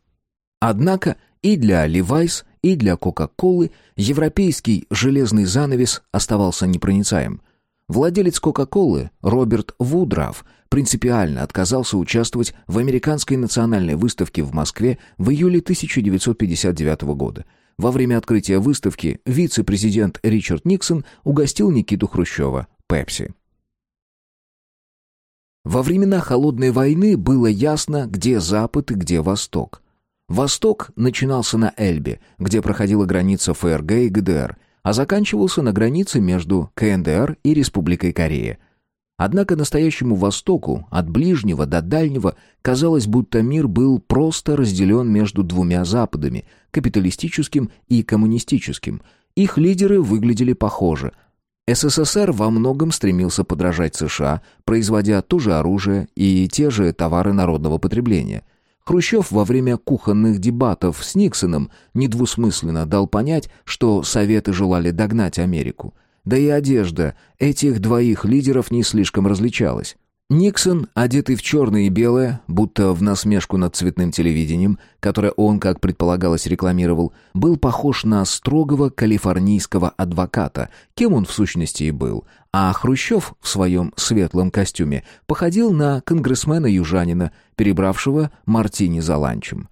Однако и для Levi's, и для Кока-Колы европейский железный занавес оставался непроницаем. Владелец Кока-Колы, Роберт Вудраф, принципиально отказался участвовать в американской национальной выставке в Москве в июле 1959 года. Во время открытия выставки вице-президент Ричард Никсон угостил Никиту Хрущева «Пепси». Во времена Холодной войны было ясно, где Запад и где Восток. Восток начинался на Эльбе, где проходила граница ФРГ и ГДР, а заканчивался на границе между КНДР и Республикой Корея. Однако настоящему Востоку, от ближнего до дальнего, казалось, будто мир был просто разделен между двумя Западами, капиталистическим и коммунистическим. Их лидеры выглядели похоже. СССР во многом стремился подражать США, производя то же оружие и те же товары народного потребления – Хрущев во время кухонных дебатов с Никсоном недвусмысленно дал понять, что Советы желали догнать Америку. Да и одежда этих двоих лидеров не слишком различалась. Никсон, одетый в черное и белое, будто в насмешку над цветным телевидением, которое он, как предполагалось, рекламировал, был похож на строгого калифорнийского адвоката, кем он в сущности и был, а Хрущев в своем светлом костюме походил на конгрессмена-южанина, перебравшего мартини за ланчем.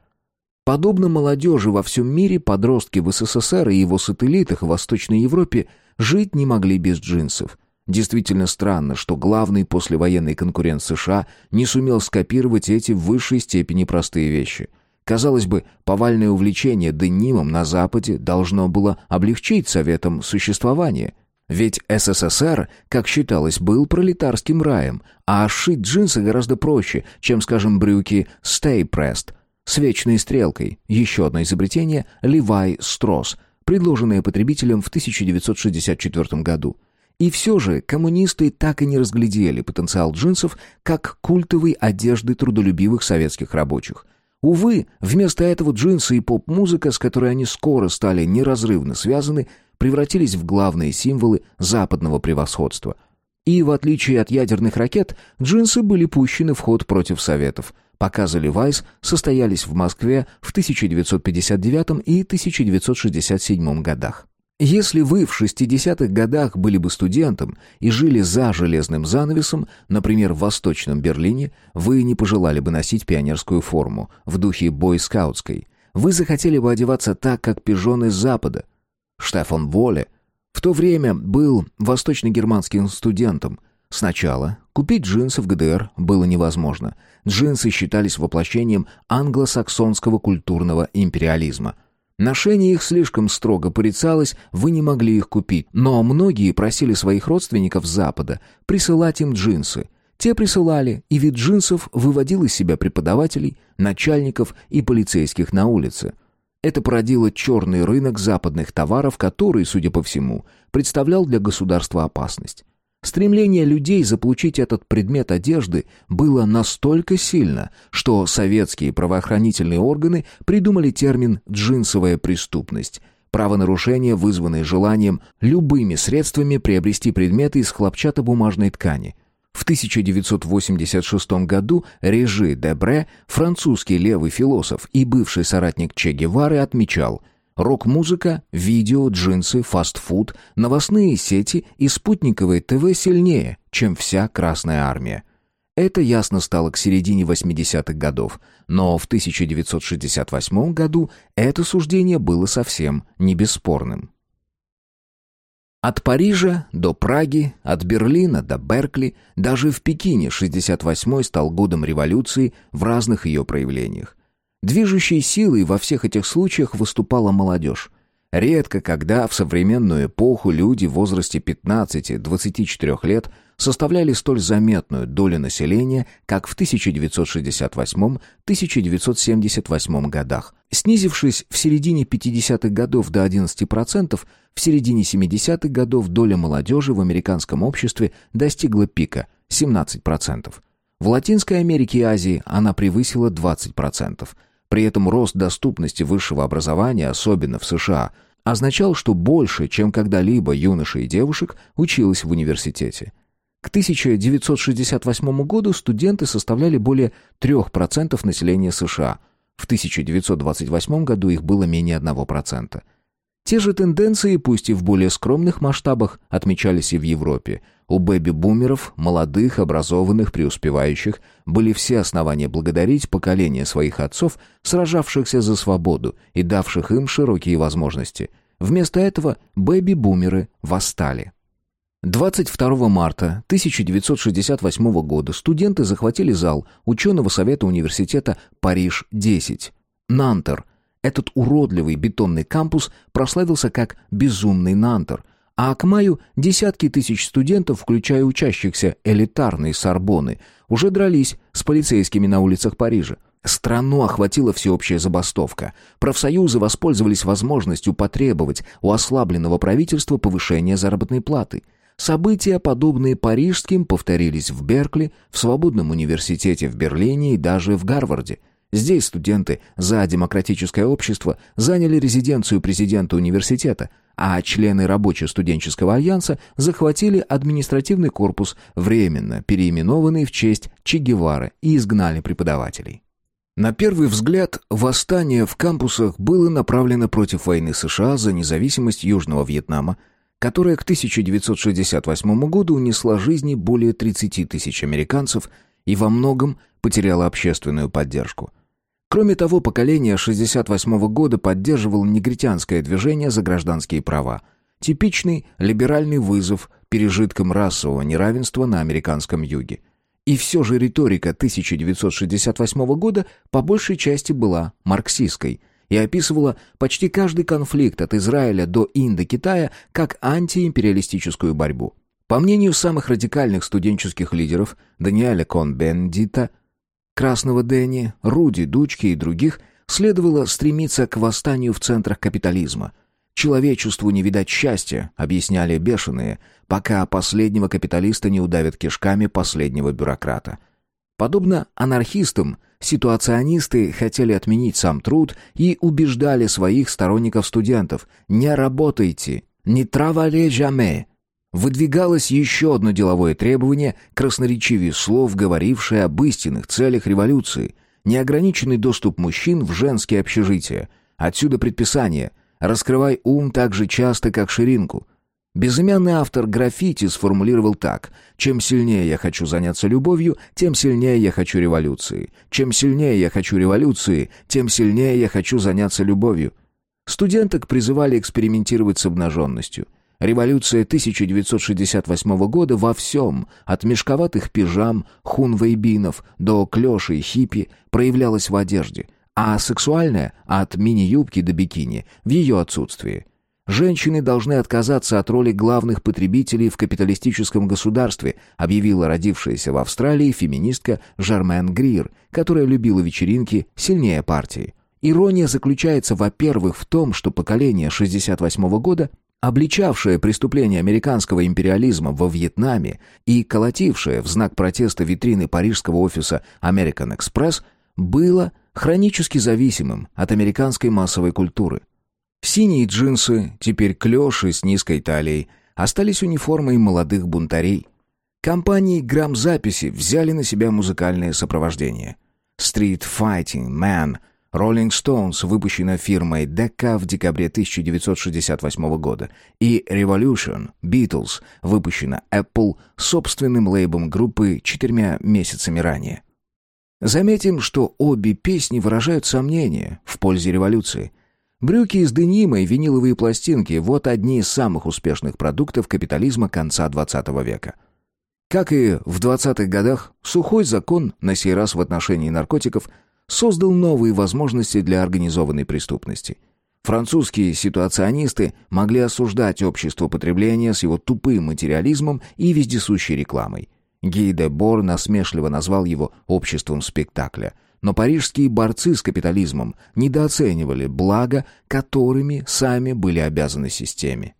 Подобно молодежи во всем мире, подростки в СССР и его сателлитах в Восточной Европе жить не могли без джинсов – Действительно странно, что главный послевоенный конкурент США не сумел скопировать эти в высшей степени простые вещи. Казалось бы, повальное увлечение денимом на Западе должно было облегчить Советам существование. Ведь СССР, как считалось, был пролетарским раем, а шить джинсы гораздо проще, чем, скажем, брюки Stay Pressed с вечной стрелкой, еще одно изобретение Levi Strauss, предложенное потребителям в 1964 году. И все же коммунисты так и не разглядели потенциал джинсов как культовой одежды трудолюбивых советских рабочих. Увы, вместо этого джинсы и поп-музыка, с которой они скоро стали неразрывно связаны, превратились в главные символы западного превосходства. И, в отличие от ядерных ракет, джинсы были пущены в ход против Советов. Показы Levi's состоялись в Москве в 1959 и 1967 годах. Если вы в 60-х годах были бы студентом и жили за железным занавесом, например, в Восточном Берлине, вы не пожелали бы носить пионерскую форму в духе бойскаутской. Вы захотели бы одеваться так, как пижоны Запада. Штефан Воле в то время был восточно-германским студентом. Сначала купить джинсы в ГДР было невозможно. Джинсы считались воплощением англосаксонского культурного империализма – Ношение их слишком строго порицалось, вы не могли их купить, но многие просили своих родственников с Запада присылать им джинсы. Те присылали, и вид джинсов выводил из себя преподавателей, начальников и полицейских на улице. Это породило черный рынок западных товаров, который, судя по всему, представлял для государства опасность. Стремление людей заполучить этот предмет одежды было настолько сильно, что советские правоохранительные органы придумали термин «джинсовая преступность», правонарушение, вызванное желанием любыми средствами приобрести предметы из хлопчатобумажной ткани. В 1986 году Режи Дебре, французский левый философ и бывший соратник Че Гевары, отмечал – Рок-музыка, видео, джинсы, фастфуд, новостные сети и спутниковое ТВ сильнее, чем вся Красная Армия. Это ясно стало к середине 80-х годов, но в 1968 году это суждение было совсем не бесспорным. От Парижа до Праги, от Берлина до Беркли, даже в Пекине 68-й стал годом революции в разных ее проявлениях. Движущей силой во всех этих случаях выступала молодежь. Редко когда в современную эпоху люди в возрасте 15-24 лет составляли столь заметную долю населения, как в 1968-1978 годах, снизившись в середине 50-х годов до 11%, в середине 70-х годов доля молодежи в американском обществе достигла пика – 17%. В Латинской Америке и Азии она превысила 20%. При этом рост доступности высшего образования, особенно в США, означал, что больше, чем когда-либо юношей и девушек училось в университете. К 1968 году студенты составляли более 3% населения США. В 1928 году их было менее 1%. Те же тенденции, пусть и в более скромных масштабах, отмечались и в Европе. У бэби-бумеров, молодых, образованных, преуспевающих, были все основания благодарить поколение своих отцов, сражавшихся за свободу и давших им широкие возможности. Вместо этого бэби-бумеры восстали. 22 марта 1968 года студенты захватили зал ученого совета университета Париж-10. Нантер – этот уродливый бетонный кампус прославился как «безумный Нантер», а к маю десятки тысяч студентов, включая учащихся элитарной Сорбоны, уже дрались с полицейскими на улицах Парижа. Страну охватила всеобщая забастовка. Профсоюзы воспользовались возможностью потребовать у ослабленного правительства повышения заработной платы. События, подобные парижским, повторились в Беркли, в Свободном университете в Берлине и даже в Гарварде – Здесь студенты за демократическое общество заняли резиденцию президента университета, а члены рабоче-студенческого альянса захватили административный корпус, временно переименованный в честь Че Гевары, и изгнали преподавателей. На первый взгляд, восстание в кампусах было направлено против войны США за независимость Южного Вьетнама, которая к 1968 году унесла жизни более 30 тысяч американцев и во многом потеряла общественную поддержку. Кроме того, поколение 68 года поддерживало негритянское движение за гражданские права. Типичный либеральный вызов пережиткам расового неравенства на американском юге. И все же риторика 1968 года по большей части была марксистской. И описывала почти каждый конфликт от Израиля до Индокитая как антиимпериалистическую борьбу. По мнению самых радикальных студенческих лидеров Даниэля Кон-Бендита, Красного Дэнни, Руди Дучки и других, следовало стремиться к восстанию в центрах капитализма. «Человечеству не видать счастья», — объясняли бешеные, пока последнего капиталиста не удавят кишками последнего бюрократа. Подобно анархистам, ситуационисты хотели отменить сам труд и убеждали своих сторонников-студентов «не работайте, не travaillez jamais». Выдвигалось еще одно деловое требование, красноречивее слов, говорившее об истинных целях революции – неограниченный доступ мужчин в женские общежития. Отсюда предписание «раскрывай ум так же часто, как ширинку». Безымянный автор граффити сформулировал так «Чем сильнее я хочу заняться любовью, тем сильнее я хочу революции. Чем сильнее я хочу революции, тем сильнее я хочу заняться любовью». Студенток призывали экспериментировать с обнаженностью. Революция 1968 года во всем, от мешковатых пижам, хунвейбинов до клёшей хиппи, проявлялась в одежде, а сексуальная — от мини-юбки до бикини, в ее отсутствии. «Женщины должны отказаться от роли главных потребителей в капиталистическом государстве», объявила родившаяся в Австралии феминистка Жермен Грир, которая любила вечеринки сильнее партии. Ирония заключается, во-первых, в том, что поколение 68 года обличавшее преступления американского империализма во Вьетнаме и колотившее в знак протеста витрины парижского офиса American Express, было хронически зависимым от американской массовой культуры. Синие джинсы, теперь клёши с низкой талией, остались униформой молодых бунтарей. Компании грамзаписи взяли на себя музыкальное сопровождение. Street Fighting Man — Rolling Stones, выпущена фирмой Decca в декабре 1968 года, и Revolution, Beatles, выпущена Apple собственным лейбом группы четырьмя месяцами ранее. Заметим, что обе песни выражают сомнения в пользе революции. Брюки из денима и виниловые пластинки – вот одни из самых успешных продуктов капитализма конца XX века. Как и в 20-х годах, сухой закон, на сей раз в отношении наркотиков – создал новые возможности для организованной преступности. Французские ситуационисты могли осуждать общество потребления с его тупым материализмом и вездесущей рекламой. Гей де Бор насмешливо назвал его «обществом спектакля», но парижские борцы с капитализмом недооценивали блага, которыми сами были обязаны системе.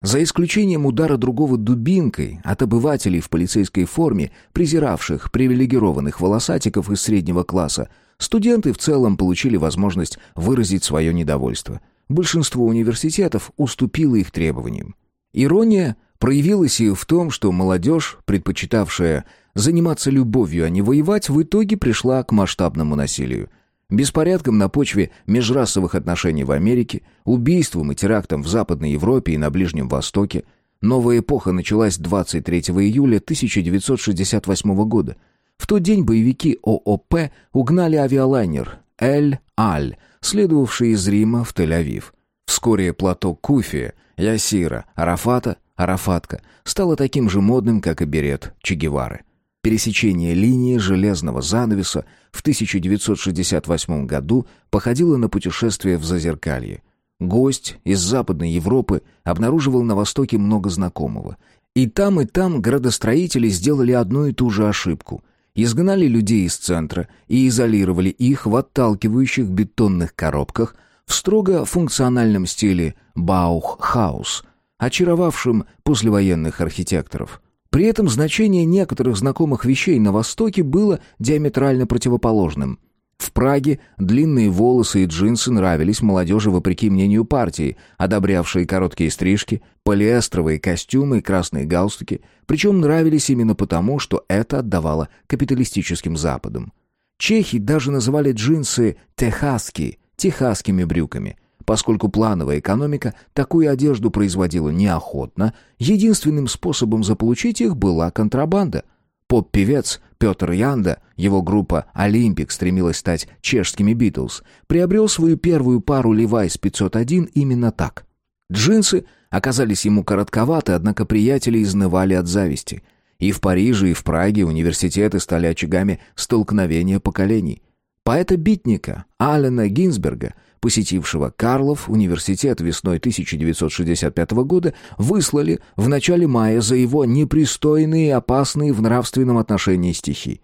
За исключением удара другого дубинкой от обывателей в полицейской форме, презиравших привилегированных волосатиков из среднего класса, Студенты в целом получили возможность выразить свое недовольство. Большинство университетов уступило их требованиям. Ирония проявилась и в том, что молодежь, предпочитавшая заниматься любовью, а не воевать, в итоге пришла к масштабному насилию. Беспорядкам на почве межрасовых отношений в Америке, убийствам и терактам в Западной Европе и на Ближнем Востоке. Новая эпоха началась 23 июля 1968 года – в тот день боевики ООП угнали авиалайнер «Эль-Аль», следовавший из Рима в Тель-Авив. Вскоре платок Куфи, Ясира, Арафата, Арафатка стало таким же модным, как и берет Че Гевары. Пересечение линии железного занавеса в 1968 году походило на путешествие в Зазеркалье. Гость из Западной Европы обнаруживал на Востоке много знакомого. И там, и там градостроители сделали одну и ту же ошибку изгнали людей из центра и изолировали их в отталкивающих бетонных коробках в строго функциональном стиле Баухаус, очаровавшим послевоенных архитекторов. При этом значение некоторых знакомых вещей на Востоке было диаметрально противоположным – в Праге длинные волосы и джинсы нравились молодежи вопреки мнению партии, одобрявшей короткие стрижки, полиэстровые костюмы и красные галстуки, причем нравились именно потому, что это отдавало капиталистическим Западам. Чехи даже называли джинсы «техаски» — техасскими брюками. Поскольку плановая экономика такую одежду производила неохотно, единственным способом заполучить их была контрабанда. Поп-певец Петр Янда, его группа «Олимпик» стремилась стать чешскими «Битлз», приобрел свою первую пару Levi's 501 именно так. Джинсы оказались ему коротковаты, однако приятели изнывали от зависти. И в Париже, и в Праге университеты стали очагами столкновения поколений. Поэта-битника Алена Гинзберга посетившего Карлов университет весной 1965 года, выслали в начале мая за его непристойные и опасные в нравственном отношении стихи.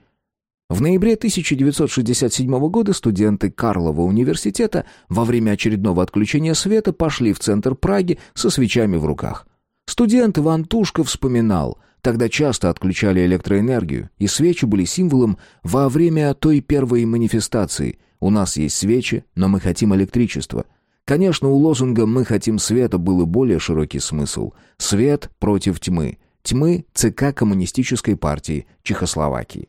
В ноябре 1967 года студенты Карлова университета во время очередного отключения света пошли в центр Праги со свечами в руках. Студент Иван Тушко вспоминал, тогда часто отключали электроэнергию, и свечи были символом во время той первой манифестации «У нас есть свечи, но мы хотим электричества». Конечно, у лозунга «Мы хотим света» был и более широкий смысл. Свет против тьмы. Тьмы ЦК Коммунистической партии Чехословакии.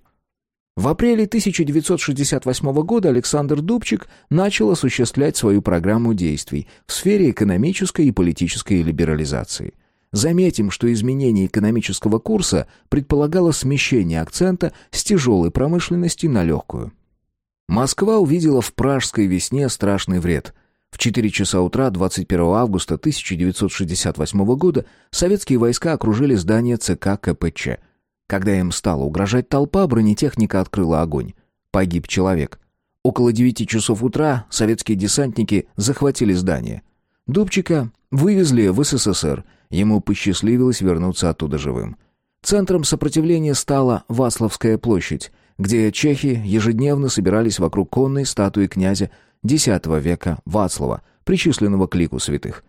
В апреле 1968 года Александр Дубчик начал осуществлять свою программу действий в сфере экономической и политической либерализации. Заметим, что изменение экономического курса предполагало смещение акцента с тяжелой промышленности на легкую. Москва увидела в пражской весне страшный вред. В 4 часа утра 21 августа 1968 года советские войска окружили здание ЦК КПЧ – когда им стала угрожать толпа, бронетехника открыла огонь. Погиб человек. Около девяти часов утра советские десантники захватили здание. Дубчика вывезли в СССР. Ему посчастливилось вернуться оттуда живым. Центром сопротивления стала Васловская площадь, где чехи ежедневно собирались вокруг конной статуи князя X века Вацлава, причисленного к лику святых.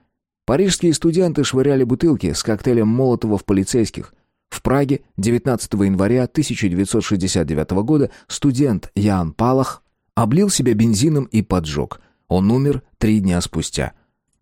Парижские студенты швыряли бутылки с коктейлем Молотова в полицейских. В Праге 19 января 1969 года студент Ян Палах облил себя бензином и поджег. Он умер три дня спустя.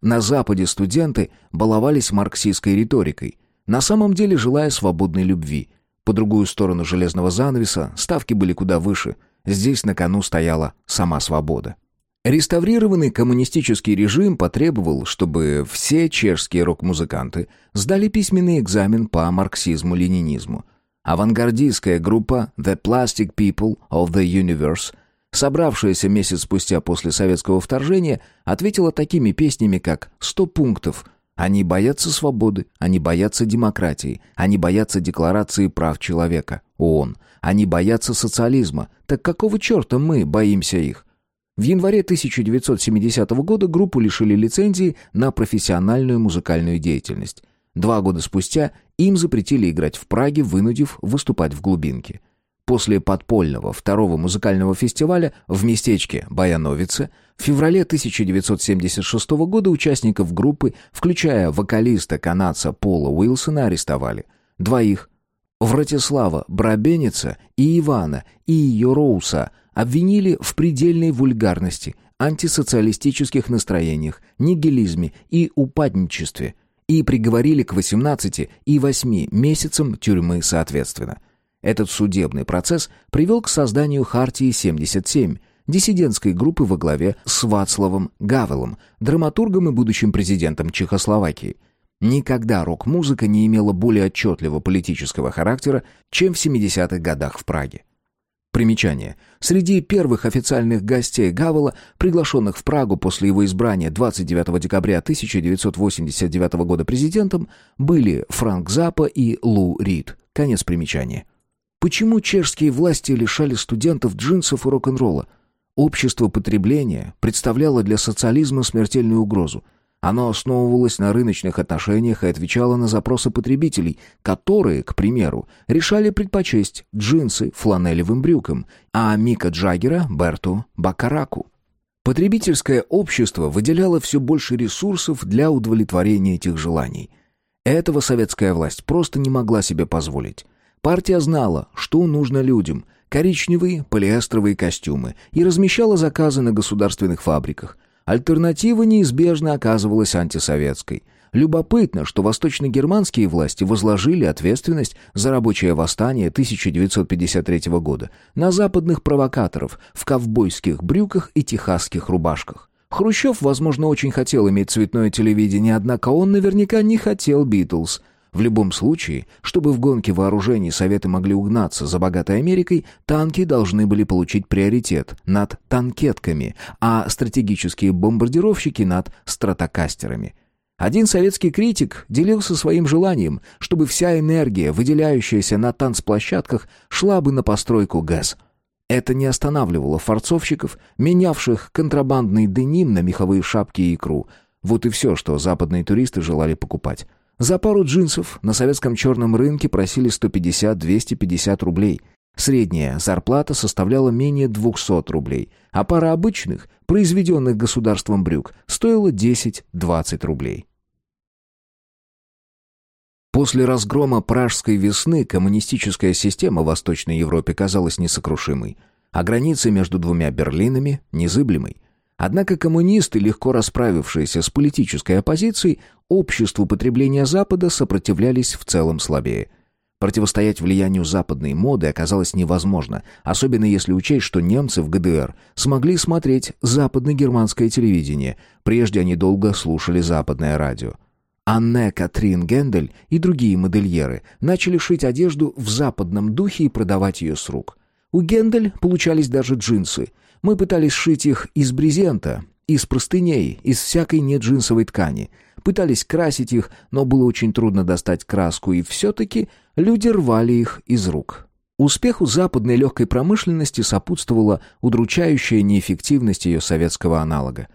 На Западе студенты баловались марксистской риторикой, на самом деле желая свободной любви. По другую сторону железного занавеса ставки были куда выше. Здесь на кону стояла сама свобода. Реставрированный коммунистический режим потребовал, чтобы все чешские рок-музыканты сдали письменный экзамен по марксизму-ленинизму. Авангардистская группа The Plastic People of the Universe, собравшаяся месяц спустя после советского вторжения, ответила такими песнями, как «Сто пунктов», они боятся свободы, они боятся демократии, они боятся декларации прав человека, ООН. Они боятся социализма. Так какого черта мы боимся их? В январе 1970 года группу лишили лицензии на профессиональную музыкальную деятельность. Два года спустя им запретили играть в Праге, вынудив выступать в глубинке. После подпольного второго музыкального фестиваля в местечке Баяновице в феврале 1976 года участников группы, включая вокалиста-канадца Пола Уилсона, арестовали. Двоих – Вратислава Брабеница и Ивана и Йороуса – обвинили в предельной вульгарности, антисоциалистических настроениях, нигилизме и упадничестве и приговорили к 18 и 8 месяцам тюрьмы соответственно. Этот судебный процесс привел к созданию Хартии 77, диссидентской группы во главе с Вацлавом Гавелом, драматургом и будущим президентом Чехословакии. Никогда рок-музыка не имела более отчетливого политического характера, чем в 70-х годах в Праге. Примечание. Среди первых официальных гостей Гавела, приглашенных в Прагу после его избрания 29 декабря 1989 года президентом, были Франк Запа и Лу Рид. Конец примечания. Почему чешские власти лишали студентов джинсов и рок-н-ролла? Общество потребления представляло для социализма смертельную угрозу – оно основывалось на рыночных отношениях и отвечало на запросы потребителей, которые, к примеру, решали предпочесть джинсы фланелевым брюкам, а Мика Джаггера — Берту Бакараку. Потребительское общество выделяло все больше ресурсов для удовлетворения этих желаний. Этого советская власть просто не могла себе позволить. Партия знала, что нужно людям – коричневые полиэстровые костюмы и размещала заказы на государственных фабриках – Альтернатива неизбежно оказывалась антисоветской. Любопытно, что восточно-германские власти возложили ответственность за рабочее восстание 1953 года на западных провокаторов в ковбойских брюках и техасских рубашках. Хрущев, возможно, очень хотел иметь цветное телевидение, однако он наверняка не хотел «Битлз», в любом случае, чтобы в гонке вооружений Советы могли угнаться за богатой Америкой, танки должны были получить приоритет над танкетками, а стратегические бомбардировщики над стратокастерами. Один советский критик делился своим желанием, чтобы вся энергия, выделяющаяся на танцплощадках, шла бы на постройку ГЭС. Это не останавливало форцовщиков, менявших контрабандный деним на меховые шапки и икру. Вот и все, что западные туристы желали покупать. За пару джинсов на советском черном рынке просили 150-250 рублей. Средняя зарплата составляла менее 200 рублей, а пара обычных, произведенных государством брюк, стоила 10-20 рублей. После разгрома Пражской весны коммунистическая система в Восточной Европе казалась несокрушимой, а границы между двумя Берлинами — незыблемой. Однако коммунисты, легко расправившиеся с политической оппозицией, обществу потребления Запада сопротивлялись в целом слабее. Противостоять влиянию западной моды оказалось невозможно, особенно если учесть, что немцы в ГДР смогли смотреть западно-германское телевидение, прежде они долго слушали западное радио. Анне Катрин Гендель и другие модельеры начали шить одежду в западном духе и продавать ее с рук. У Гендель получались даже джинсы. Мы пытались шить их из брезента, из простыней, из всякой неджинсовой ткани. Пытались красить их, но было очень трудно достать краску, и все-таки люди рвали их из рук. Успеху западной легкой промышленности сопутствовала удручающая неэффективность ее советского аналога.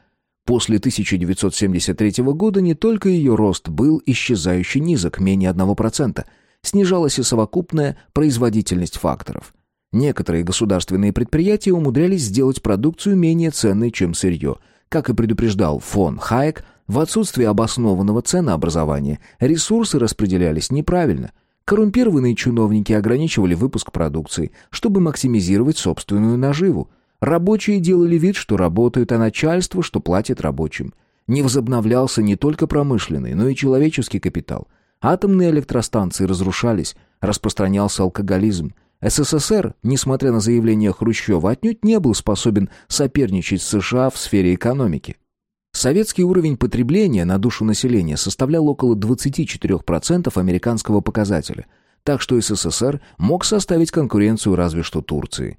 После 1973 года не только ее рост был исчезающе низок, менее 1%, снижалась и совокупная производительность факторов. Некоторые государственные предприятия умудрялись сделать продукцию менее ценной, чем сырье. Как и предупреждал фон Хайек, в отсутствие обоснованного ценообразования ресурсы распределялись неправильно. Коррумпированные чиновники ограничивали выпуск продукции, чтобы максимизировать собственную наживу – Рабочие делали вид, что работают, а начальство, что платит рабочим. Не возобновлялся не только промышленный, но и человеческий капитал. Атомные электростанции разрушались, распространялся алкоголизм. СССР, несмотря на заявления Хрущева, отнюдь не был способен соперничать с США в сфере экономики. Советский уровень потребления на душу населения составлял около 24% американского показателя, так что СССР мог составить конкуренцию разве что Турции.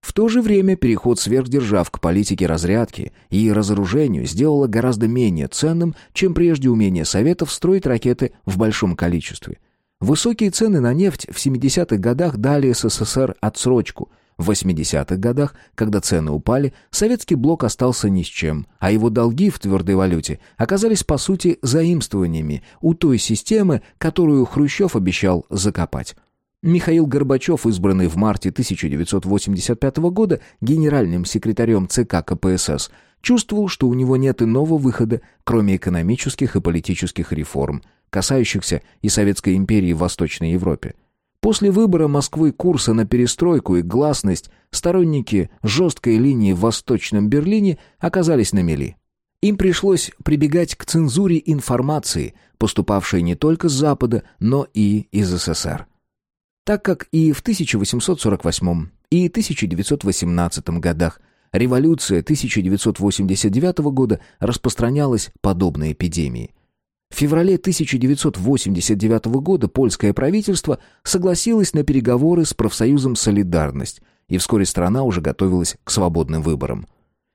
В то же время переход сверхдержав к политике разрядки и разоружению сделало гораздо менее ценным, чем прежде умение Советов строить ракеты в большом количестве. Высокие цены на нефть в 70-х годах дали СССР отсрочку. В 80-х годах, когда цены упали, советский блок остался ни с чем, а его долги в твердой валюте оказались по сути заимствованиями у той системы, которую Хрущев обещал закопать. Михаил Горбачев, избранный в марте 1985 года генеральным секретарем ЦК КПСС, чувствовал, что у него нет иного выхода, кроме экономических и политических реформ, касающихся и Советской империи в Восточной Европе. После выбора Москвы курса на перестройку и гласность сторонники жесткой линии в Восточном Берлине оказались на мели. Им пришлось прибегать к цензуре информации, поступавшей не только с Запада, но и из СССР так как и в 1848 и 1918 годах революция 1989 года распространялась подобной эпидемией. В феврале 1989 года польское правительство согласилось на переговоры с профсоюзом «Солидарность», и вскоре страна уже готовилась к свободным выборам.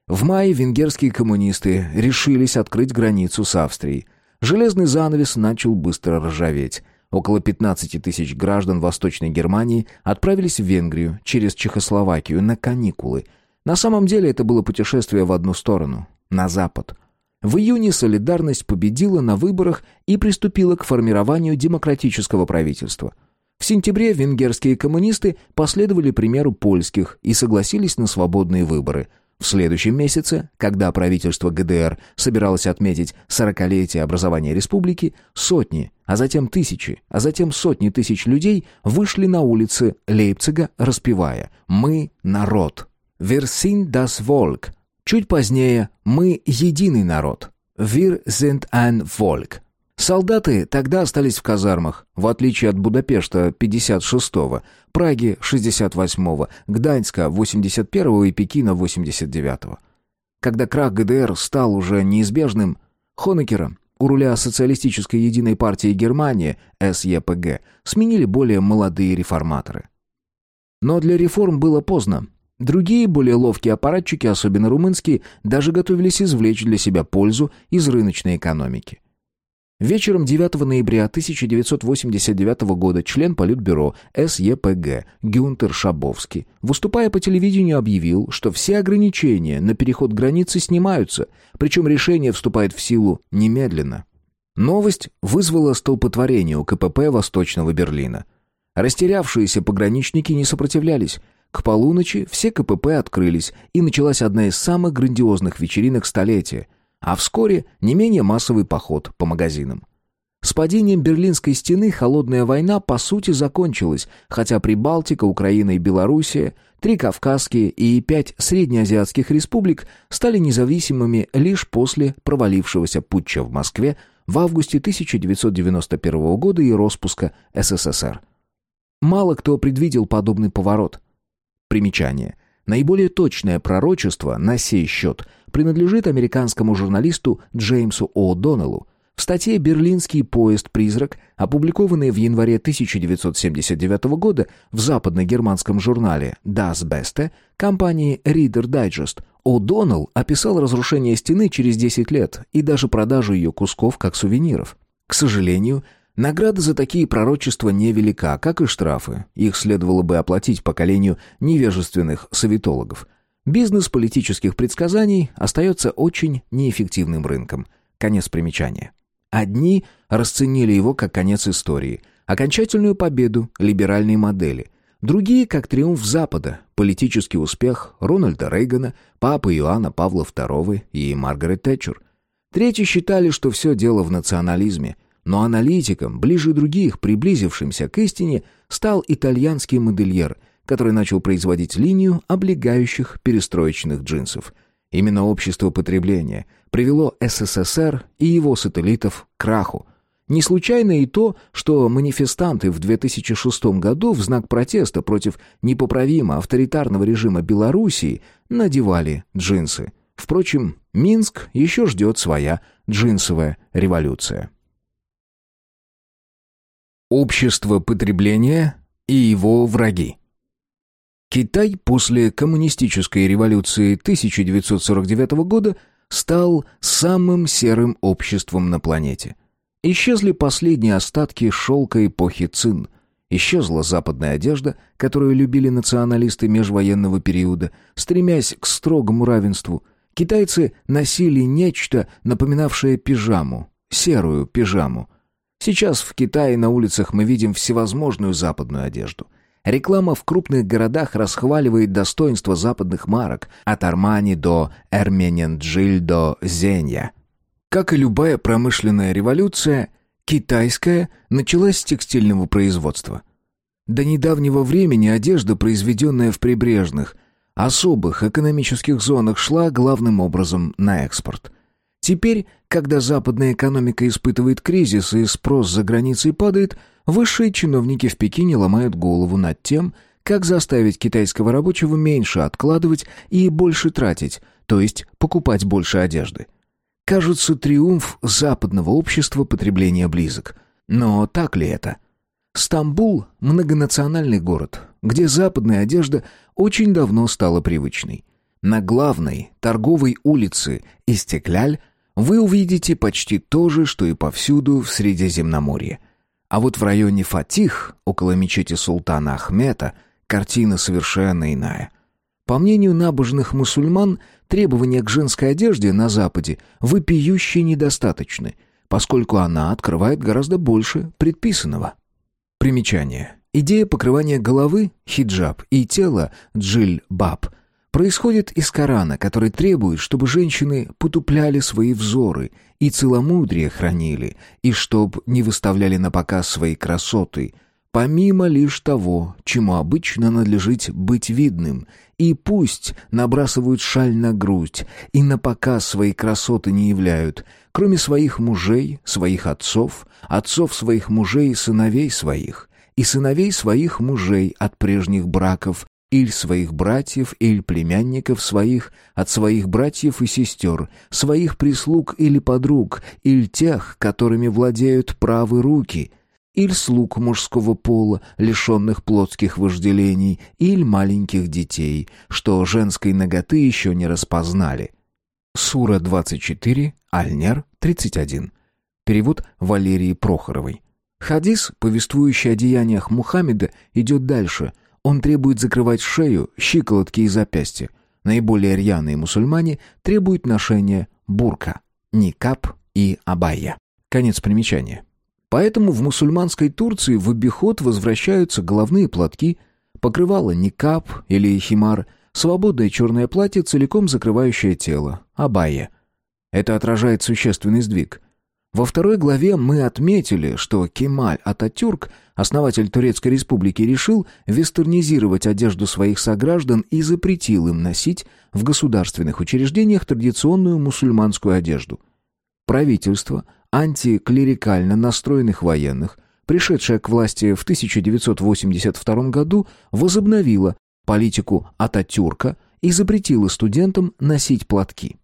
В мае венгерские коммунисты решились открыть границу с Австрией. Железный занавес начал быстро ржаветь. Около 15 тысяч граждан Восточной Германии отправились в Венгрию через Чехословакию на каникулы. На самом деле это было путешествие в одну сторону, на запад. В июне «Солидарность» победила на выборах и приступила к формированию демократического правительства. В сентябре венгерские коммунисты последовали примеру польских и согласились на свободные выборы – в следующем месяце, когда правительство ГДР собиралось отметить сорокалетие образования республики, сотни, а затем тысячи, а затем сотни тысяч людей вышли на улицы Лейпцига, распевая «Мы – народ». «Wir sind das Volk». Чуть позднее «Мы – единый народ». «Wir sind ein Volk». Солдаты тогда остались в казармах, в отличие от Будапешта 56-го, Праги 68-го, Гданьска 81-го и Пекина 89-го. Когда крах ГДР стал уже неизбежным, Хонекера у руля социалистической единой партии Германии, СЕПГ, сменили более молодые реформаторы. Но для реформ было поздно. Другие, более ловкие аппаратчики, особенно румынские, даже готовились извлечь для себя пользу из рыночной экономики. Вечером 9 ноября 1989 года член Политбюро СЕПГ Гюнтер Шабовский, выступая по телевидению, объявил, что все ограничения на переход границы снимаются, причем решение вступает в силу немедленно. Новость вызвала столпотворение у КПП Восточного Берлина. Растерявшиеся пограничники не сопротивлялись. К полуночи все КПП открылись, и началась одна из самых грандиозных вечеринок столетия – а вскоре не менее массовый поход по магазинам. С падением Берлинской стены холодная война по сути закончилась, хотя Прибалтика, Украина и Белоруссия, три кавказские и пять среднеазиатских республик стали независимыми лишь после провалившегося путча в Москве в августе 1991 года и распуска СССР. Мало кто предвидел подобный поворот. Примечание. Наиболее точное пророчество на сей счет принадлежит американскому журналисту Джеймсу О'Доннеллу. В статье «Берлинский поезд-призрак», опубликованной в январе 1979 года в западно-германском журнале Das Beste компании Reader Digest, О'Доннелл описал разрушение стены через 10 лет и даже продажу ее кусков как сувениров. К сожалению, Награда за такие пророчества невелика, как и штрафы. Их следовало бы оплатить поколению невежественных советологов. Бизнес политических предсказаний остается очень неэффективным рынком. Конец примечания. Одни расценили его как конец истории, окончательную победу либеральной модели. Другие как триумф Запада, политический успех Рональда Рейгана, папы Иоанна Павла II и Маргарет Тэтчер. Третьи считали, что все дело в национализме – но аналитиком, ближе других, приблизившимся к истине, стал итальянский модельер, который начал производить линию облегающих перестроечных джинсов. Именно общество потребления привело СССР и его сателлитов к краху. Не случайно и то, что манифестанты в 2006 году в знак протеста против непоправимо авторитарного режима Белоруссии надевали джинсы. Впрочем, Минск еще ждет своя джинсовая революция. Общество потребления и его враги. Китай после коммунистической революции 1949 года стал самым серым обществом на планете. Исчезли последние остатки шелка эпохи Цин. Исчезла западная одежда, которую любили националисты межвоенного периода, стремясь к строгому равенству. Китайцы носили нечто, напоминавшее пижаму, серую пижаму, Сейчас в Китае на улицах мы видим всевозможную западную одежду. Реклама в крупных городах расхваливает достоинство западных марок, от Армани до Эрмененджиль до Зенья. Как и любая промышленная революция, китайская началась с текстильного производства. До недавнего времени одежда, произведенная в прибрежных, особых экономических зонах, шла главным образом на экспорт – Теперь, когда западная экономика испытывает кризис и спрос за границей падает, высшие чиновники в Пекине ломают голову над тем, как заставить китайского рабочего меньше откладывать и больше тратить, то есть покупать больше одежды. Кажется, триумф западного общества потребления близок. Но так ли это? Стамбул – многонациональный город, где западная одежда очень давно стала привычной. На главной торговой улице Истекляль вы увидите почти то же, что и повсюду в Средиземноморье. А вот в районе Фатих, около мечети султана Ахмета, картина совершенно иная. По мнению набожных мусульман, требования к женской одежде на Западе вопиюще недостаточны, поскольку она открывает гораздо больше предписанного. Примечание. Идея покрывания головы, хиджаб, и тела, джиль-баб – происходит из Корана, который требует, чтобы женщины потупляли свои взоры и целомудрие хранили, и чтоб не выставляли на показ свои красоты, помимо лишь того, чему обычно надлежит быть видным, и пусть набрасывают шаль на грудь и на показ свои красоты не являют, кроме своих мужей, своих отцов, отцов своих мужей и сыновей своих, и сыновей своих мужей от прежних браков, иль своих братьев, иль племянников своих, от своих братьев и сестер, своих прислуг или подруг, иль тех, которыми владеют правы руки, иль слуг мужского пола, лишенных плотских вожделений, иль маленьких детей, что женской ноготы еще не распознали. Сура 24, Альнер 31. Перевод Валерии Прохоровой. Хадис, повествующий о деяниях Мухаммеда, идет дальше. Он требует закрывать шею, щиколотки и запястья. Наиболее рьяные мусульмане требуют ношения бурка, никап и абайя. Конец примечания. Поэтому в мусульманской Турции в обиход возвращаются головные платки, покрывало никап или химар, свободное черное платье, целиком закрывающее тело, абайя. Это отражает существенный сдвиг. Во второй главе мы отметили, что Кемаль Ататюрк, основатель Турецкой республики, решил вестернизировать одежду своих сограждан и запретил им носить в государственных учреждениях традиционную мусульманскую одежду. Правительство антиклерикально настроенных военных, пришедшее к власти в 1982 году, возобновило политику Ататюрка и запретило студентам носить платки.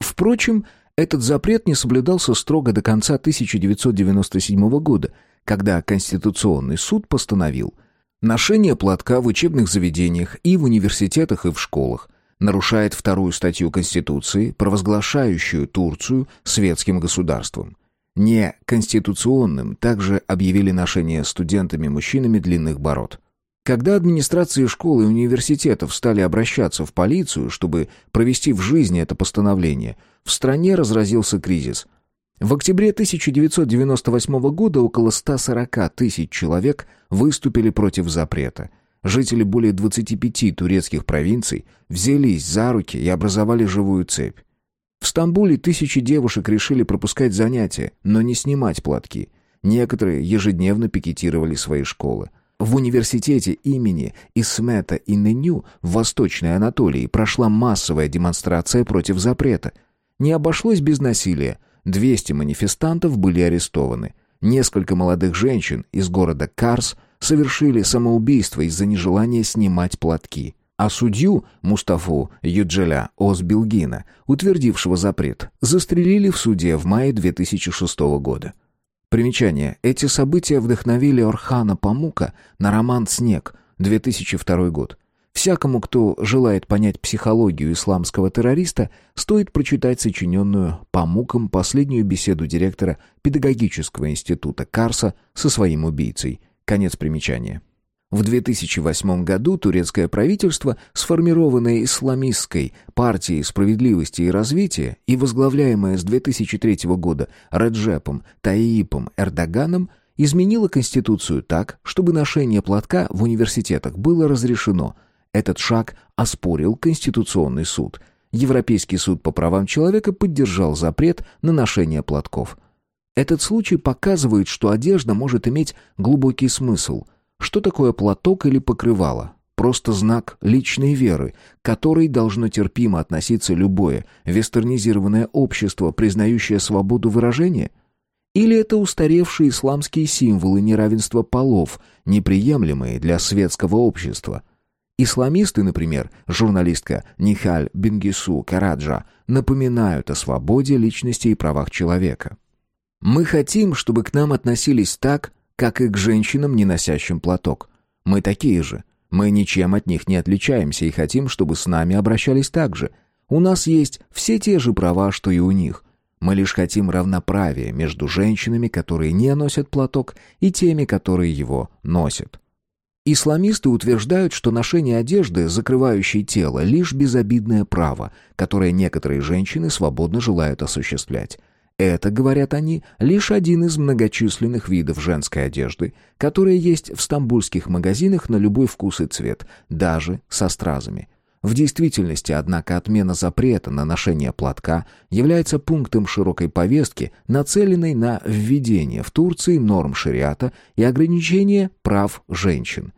Впрочем, этот запрет не соблюдался строго до конца 1997 года, когда Конституционный суд постановил ношение платка в учебных заведениях и в университетах и в школах нарушает вторую статью Конституции, провозглашающую Турцию светским государством. Неконституционным также объявили ношение студентами-мужчинами длинных бород. Когда администрации школ и университетов стали обращаться в полицию, чтобы провести в жизни это постановление, в стране разразился кризис. В октябре 1998 года около 140 тысяч человек выступили против запрета. Жители более 25 турецких провинций взялись за руки и образовали живую цепь. В Стамбуле тысячи девушек решили пропускать занятия, но не снимать платки. Некоторые ежедневно пикетировали свои школы. В университете имени Исмета Инненю в Восточной Анатолии прошла массовая демонстрация против запрета. Не обошлось без насилия. 200 манифестантов были арестованы. Несколько молодых женщин из города Карс совершили самоубийство из-за нежелания снимать платки. А судью Мустафу Юджеля Озбилгина, утвердившего запрет, застрелили в суде в мае 2006 года. Примечание. Эти события вдохновили Орхана Памука на роман «Снег» 2002 год. Всякому, кто желает понять психологию исламского террориста, стоит прочитать сочиненную Памуком последнюю беседу директора педагогического института Карса со своим убийцей. Конец примечания. В 2008 году турецкое правительство, сформированное исламистской партией справедливости и развития и возглавляемое с 2003 года Реджепом Таипом Эрдоганом, изменило конституцию так, чтобы ношение платка в университетах было разрешено. Этот шаг оспорил Конституционный суд. Европейский суд по правам человека поддержал запрет на ношение платков. Этот случай показывает, что одежда может иметь глубокий смысл – что такое платок или покрывало? Просто знак личной веры, к которой должно терпимо относиться любое вестернизированное общество, признающее свободу выражения? Или это устаревшие исламские символы неравенства полов, неприемлемые для светского общества? Исламисты, например, журналистка Нихаль Бенгису Караджа, напоминают о свободе личности и правах человека. Мы хотим, чтобы к нам относились так, как и к женщинам, не носящим платок. Мы такие же. Мы ничем от них не отличаемся и хотим, чтобы с нами обращались так же. У нас есть все те же права, что и у них. Мы лишь хотим равноправия между женщинами, которые не носят платок, и теми, которые его носят. Исламисты утверждают, что ношение одежды, закрывающей тело, лишь безобидное право, которое некоторые женщины свободно желают осуществлять. Это, говорят они, лишь один из многочисленных видов женской одежды, которые есть в стамбульских магазинах на любой вкус и цвет, даже со стразами. В действительности, однако, отмена запрета на ношение платка является пунктом широкой повестки, нацеленной на введение в Турции норм шариата и ограничение прав женщин.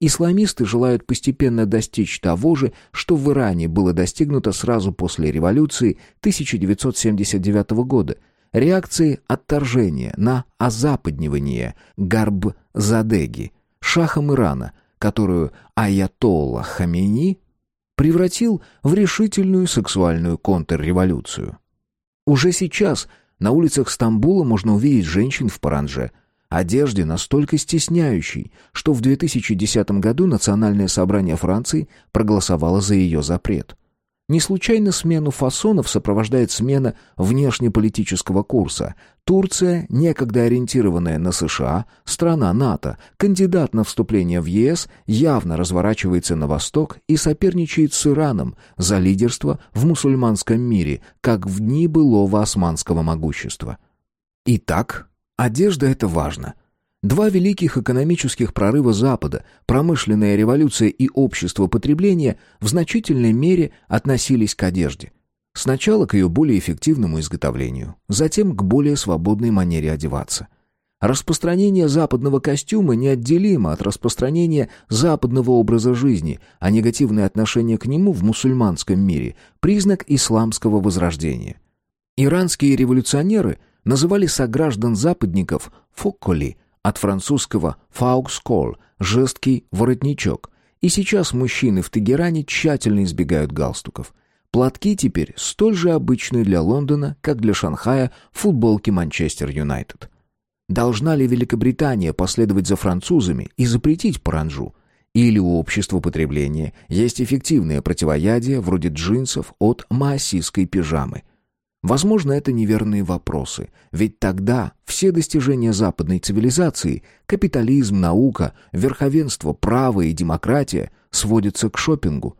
Исламисты желают постепенно достичь того же, что в Иране было достигнуто сразу после революции 1979 года, реакции отторжения на озападнивание Гарб-Задеги, шахом Ирана, которую Аятолла Хамени превратил в решительную сексуальную контрреволюцию. Уже сейчас на улицах Стамбула можно увидеть женщин в паранже – одежде настолько стесняющей, что в 2010 году Национальное собрание Франции проголосовало за ее запрет. Не случайно смену фасонов сопровождает смена внешнеполитического курса. Турция, некогда ориентированная на США, страна НАТО, кандидат на вступление в ЕС, явно разворачивается на восток и соперничает с Ираном за лидерство в мусульманском мире, как в дни былого османского могущества. Итак, одежда — это важно — Два великих экономических прорыва Запада, промышленная революция и общество потребления, в значительной мере относились к одежде. Сначала к ее более эффективному изготовлению, затем к более свободной манере одеваться. Распространение западного костюма неотделимо от распространения западного образа жизни, а негативное отношение к нему в мусульманском мире – признак исламского возрождения. Иранские революционеры называли сограждан западников «фокколи», от французского «фаукскол» — жесткий воротничок. И сейчас мужчины в Тегеране тщательно избегают галстуков. Платки теперь столь же обычны для Лондона, как для Шанхая футболки Манчестер Юнайтед. Должна ли Великобритания последовать за французами и запретить паранджу? Или у общества потребления есть эффективное противоядие, вроде джинсов от маосистской пижамы? Возможно, это неверные вопросы, ведь тогда все достижения западной цивилизации – капитализм, наука, верховенство права и демократия – сводятся к шопингу.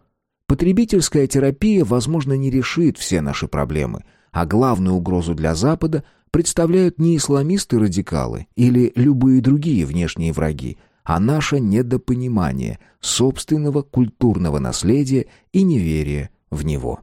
Потребительская терапия, возможно, не решит все наши проблемы, а главную угрозу для Запада представляют не исламисты-радикалы или любые другие внешние враги, а наше недопонимание собственного культурного наследия и неверие в него.